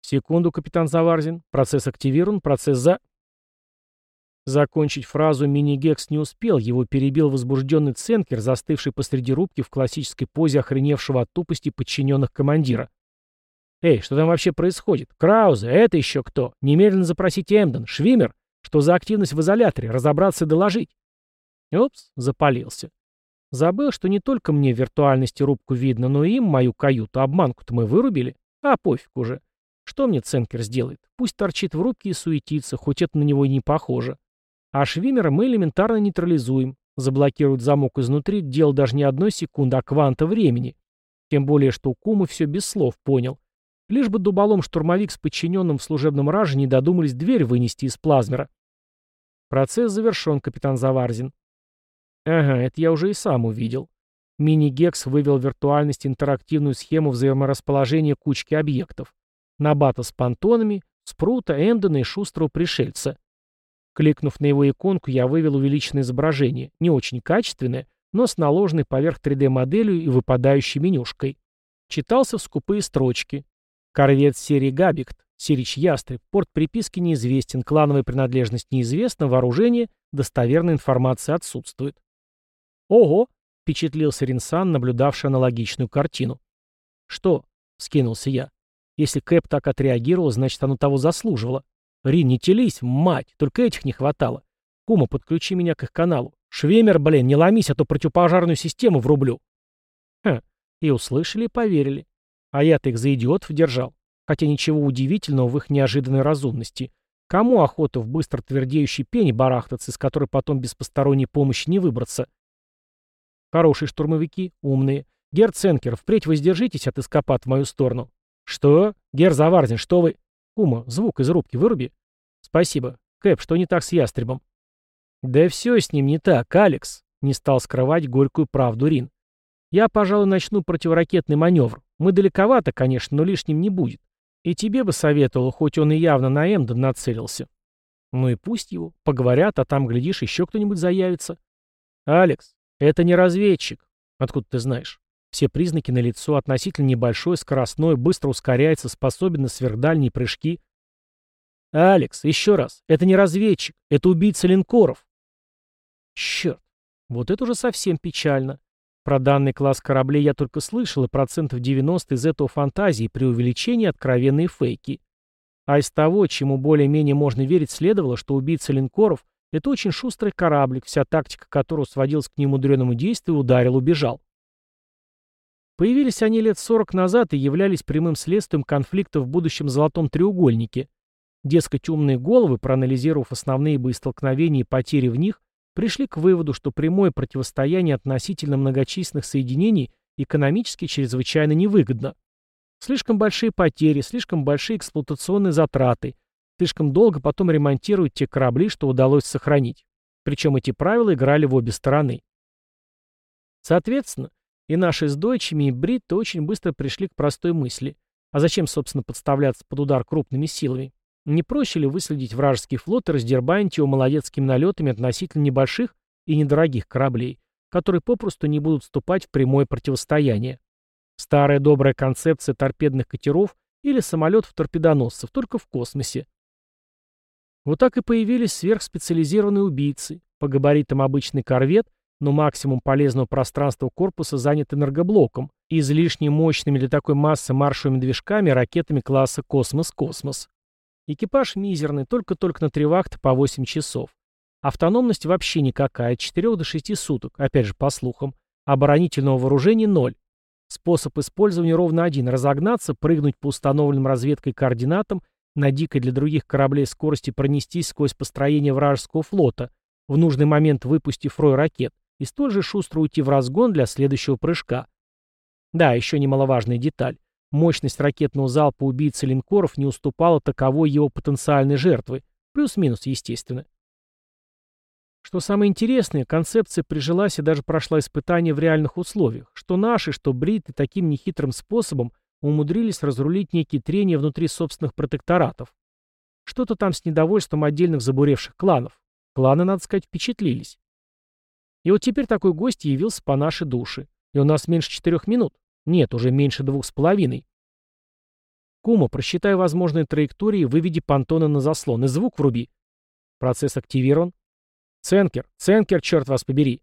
Секунду, капитан Заварзин. Процесс активирован, процесс за... Закончить фразу мини-гекс не успел, его перебил возбужденный ценкер, застывший посреди рубки в классической позе охреневшего от тупости подчиненных командира. «Эй, что там вообще происходит? Краузе, это еще кто? Немедленно запросите Эмден, Швимер, что за активность в изоляторе, разобраться и доложить». Опс, запалился. Забыл, что не только мне в виртуальности рубку видно, но и им мою каюту. Обманку-то мы вырубили. А пофиг уже. Что мне Ценкер сделает? Пусть торчит в рубке и суетится, хоть это на него и не похоже. А Швимера мы элементарно нейтрализуем. Заблокируют замок изнутри, дело даже не одной секунды, а кванта времени. Тем более, что Кума все без слов понял. Лишь бы дуболом штурмовик с подчиненным в служебном раже не додумались дверь вынести из плазмера. Процесс завершен, капитан Заварзин. Ага, это я уже и сам увидел. Мини-гекс вывел виртуальность интерактивную схему взаиморасположения кучки объектов. Набата с понтонами, Спрута, Эндона и шустрого пришельца. Кликнув на его иконку, я вывел увеличенное изображение, не очень качественное, но с наложенной поверх 3D-моделью и выпадающей менюшкой. Читался в скупые строчки. Корвет серии «Габикт», Сирич Ястреб, порт приписки неизвестен, клановая принадлежность неизвестна, вооружение, достоверная информация отсутствует. «Ого!» — впечатлился Ринсан, наблюдавший аналогичную картину. «Что?» — скинулся я. «Если Кэп так отреагировал, значит, оно того заслуживало. Рин, не телись, мать, только этих не хватало. Кума, подключи меня к их каналу. Швемер, блин, не ломись, а то противопожарную систему врублю». Хм, и услышали и поверили. А я-то их за идиотов держал. Хотя ничего удивительного в их неожиданной разумности. Кому охота в быстро твердеющей пене барахтаться, из которой потом без посторонней помощи не выбраться? Хорошие штурмовики, умные. Гер Ценкер, впредь воздержитесь от эскапад в мою сторону. Что? Гер Заварзин, что вы... Кума, звук из рубки выруби. Спасибо. Кэп, что не так с ястребом? Да все с ним не так, Алекс. Не стал скрывать горькую правду Рин. Я, пожалуй, начну противоракетный маневр. Мы далековато, конечно, но лишним не будет. И тебе бы советовал, хоть он и явно на Эмден нацелился. Ну и пусть его. Поговорят, а там, глядишь, еще кто-нибудь заявится. Алекс, это не разведчик. Откуда ты знаешь? Все признаки на лицо относительно небольшой, скоростной, быстро ускоряется, способен на сверхдальние прыжки. Алекс, еще раз, это не разведчик, это убийца линкоров. Черт, вот это уже совсем печально. Про данный класс кораблей я только слышал, и процентов 90 из этого фантазии, при увеличении откровенные фейки. А из того, чему более-менее можно верить, следовало, что убийца линкоров — это очень шустрый кораблик, вся тактика которого сводилась к немудреному действию, ударил, убежал. Появились они лет 40 назад и являлись прямым следствием конфликта в будущем золотом треугольнике. Дескать, умные головы, проанализировав основные боестолкновения и потери в них, пришли к выводу, что прямое противостояние относительно многочисленных соединений экономически чрезвычайно невыгодно. Слишком большие потери, слишком большие эксплуатационные затраты, слишком долго потом ремонтировать те корабли, что удалось сохранить. Причем эти правила играли в обе стороны. Соответственно, и наши с дойчами, и бритты очень быстро пришли к простой мысли. А зачем, собственно, подставляться под удар крупными силами? Не проще ли выследить вражеский флот и раздербанить его молодецкими налетами относительно небольших и недорогих кораблей, которые попросту не будут вступать в прямое противостояние? Старая добрая концепция торпедных катеров или самолетов-торпедоносцев, только в космосе. Вот так и появились сверхспециализированные убийцы. По габаритам обычный корвет, но максимум полезного пространства корпуса занят энергоблоком, излишне мощными для такой массы маршевыми движками ракетами класса «Космос-Космос». Экипаж мизерный, только-только на три вахты по 8 часов. Автономность вообще никакая, от 4 до 6 суток, опять же по слухам. Оборонительного вооружения ноль. Способ использования ровно один – разогнаться, прыгнуть по установленным разведкой координатам, на дикой для других кораблей скорости пронестись сквозь построение вражеского флота, в нужный момент выпустив рой ракет, и столь же шустро уйти в разгон для следующего прыжка. Да, еще немаловажная деталь. Мощность ракетного залпа убийцы линкоров не уступала таковой его потенциальной жертвы, плюс-минус, естественно. Что самое интересное, концепция прижилась и даже прошла испытание в реальных условиях, что наши, что бриты таким нехитрым способом умудрились разрулить некие трения внутри собственных протекторатов. Что-то там с недовольством отдельных забуревших кланов. Кланы, надо сказать, впечатлились. И вот теперь такой гость явился по нашей душе. И у нас меньше четырех минут. Нет, уже меньше двух с половиной. Кума, просчитай возможные траектории, выведи понтоны на заслон и звук вруби. Процесс активирован. Ценкер, Ценкер, черт вас побери.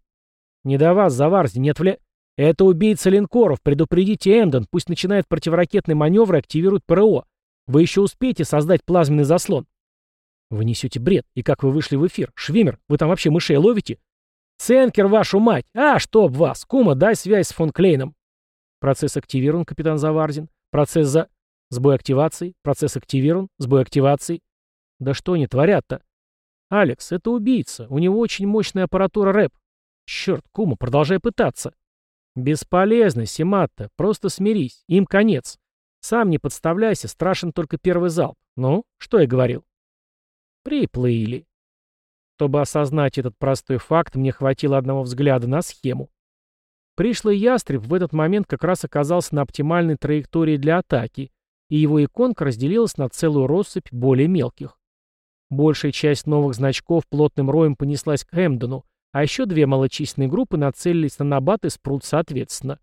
Не до вас, Заварзи, не отвля... Это убийца линкоров, предупредите Эмден, пусть начинает противоракетный маневр и активирует ПРО. Вы еще успеете создать плазменный заслон. Вы несете бред. И как вы вышли в эфир? Швимер, вы там вообще мышей ловите? Ценкер, вашу мать! А, чтоб вас! Кума, дай связь с фон Клейном. Процесс активирован, капитан Заварзин. Процесс за... Сбой активации. Процесс активирован. Сбой активации. Да что они творят-то? «Алекс, это убийца. У него очень мощная аппаратура рэп». «Черт, Кума, продолжай пытаться». «Бесполезно, Симатта. Просто смирись. Им конец. Сам не подставляйся, страшен только первый залп. Ну, что я говорил?» «Приплыли». Чтобы осознать этот простой факт, мне хватило одного взгляда на схему. Пришлый ястреб в этот момент как раз оказался на оптимальной траектории для атаки, и его иконка разделилась на целую россыпь более мелких. Большая часть новых значков плотным роем понеслась к Эмдену, а еще две малочисленные группы нацелились на Набат и Спрут соответственно.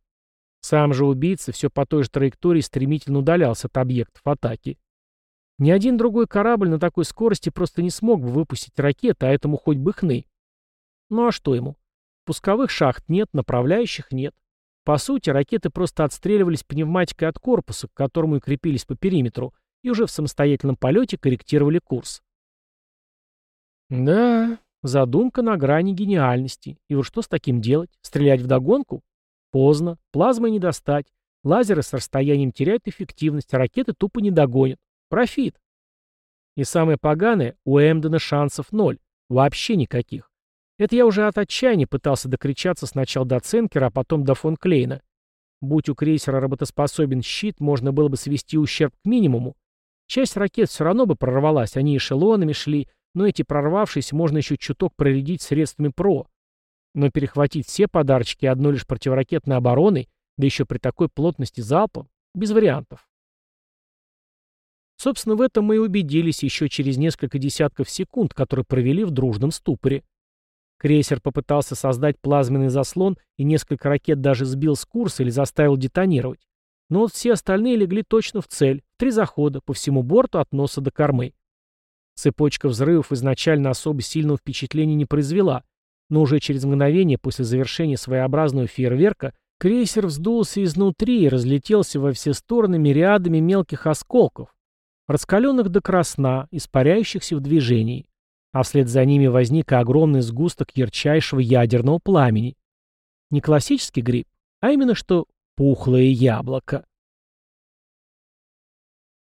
Сам же убийца все по той же траектории стремительно удалялся от объектов атаки. Ни один другой корабль на такой скорости просто не смог бы выпустить ракеты, а этому хоть бы хны. Ну а что ему? Пусковых шахт нет, направляющих нет. По сути, ракеты просто отстреливались пневматикой от корпуса, к которому и крепились по периметру, и уже в самостоятельном полете корректировали курс. Да, задумка на грани гениальности. И вот что с таким делать? Стрелять в догонку? Поздно. Плазмой не достать. Лазеры с расстоянием теряют эффективность, а ракеты тупо не догонят. Профит. И самое поганое, у Эмдена шансов ноль. Вообще никаких. Это я уже от отчаяния пытался докричаться сначала до Ценкера, а потом до фон Клейна. Будь у крейсера работоспособен щит, можно было бы свести ущерб к минимуму. Часть ракет все равно бы прорвалась, они эшелонами шли, но эти прорвавшиеся можно еще чуток проредить средствами ПРО. Но перехватить все подарочки одной лишь противоракетной обороной, да еще при такой плотности залпа, без вариантов. Собственно, в этом мы и убедились еще через несколько десятков секунд, которые провели в дружном ступоре. Крейсер попытался создать плазменный заслон и несколько ракет даже сбил с курса или заставил детонировать. Но вот все остальные легли точно в цель, три захода, по всему борту от носа до кормы. Цепочка взрывов изначально особо сильного впечатления не произвела, но уже через мгновение после завершения своеобразного фейерверка крейсер вздулся изнутри и разлетелся во все стороны мириадами мелких осколков, раскаленных до красна, испаряющихся в движении, а вслед за ними возник огромный сгусток ярчайшего ядерного пламени. Не классический гриб, а именно что пухлое яблоко.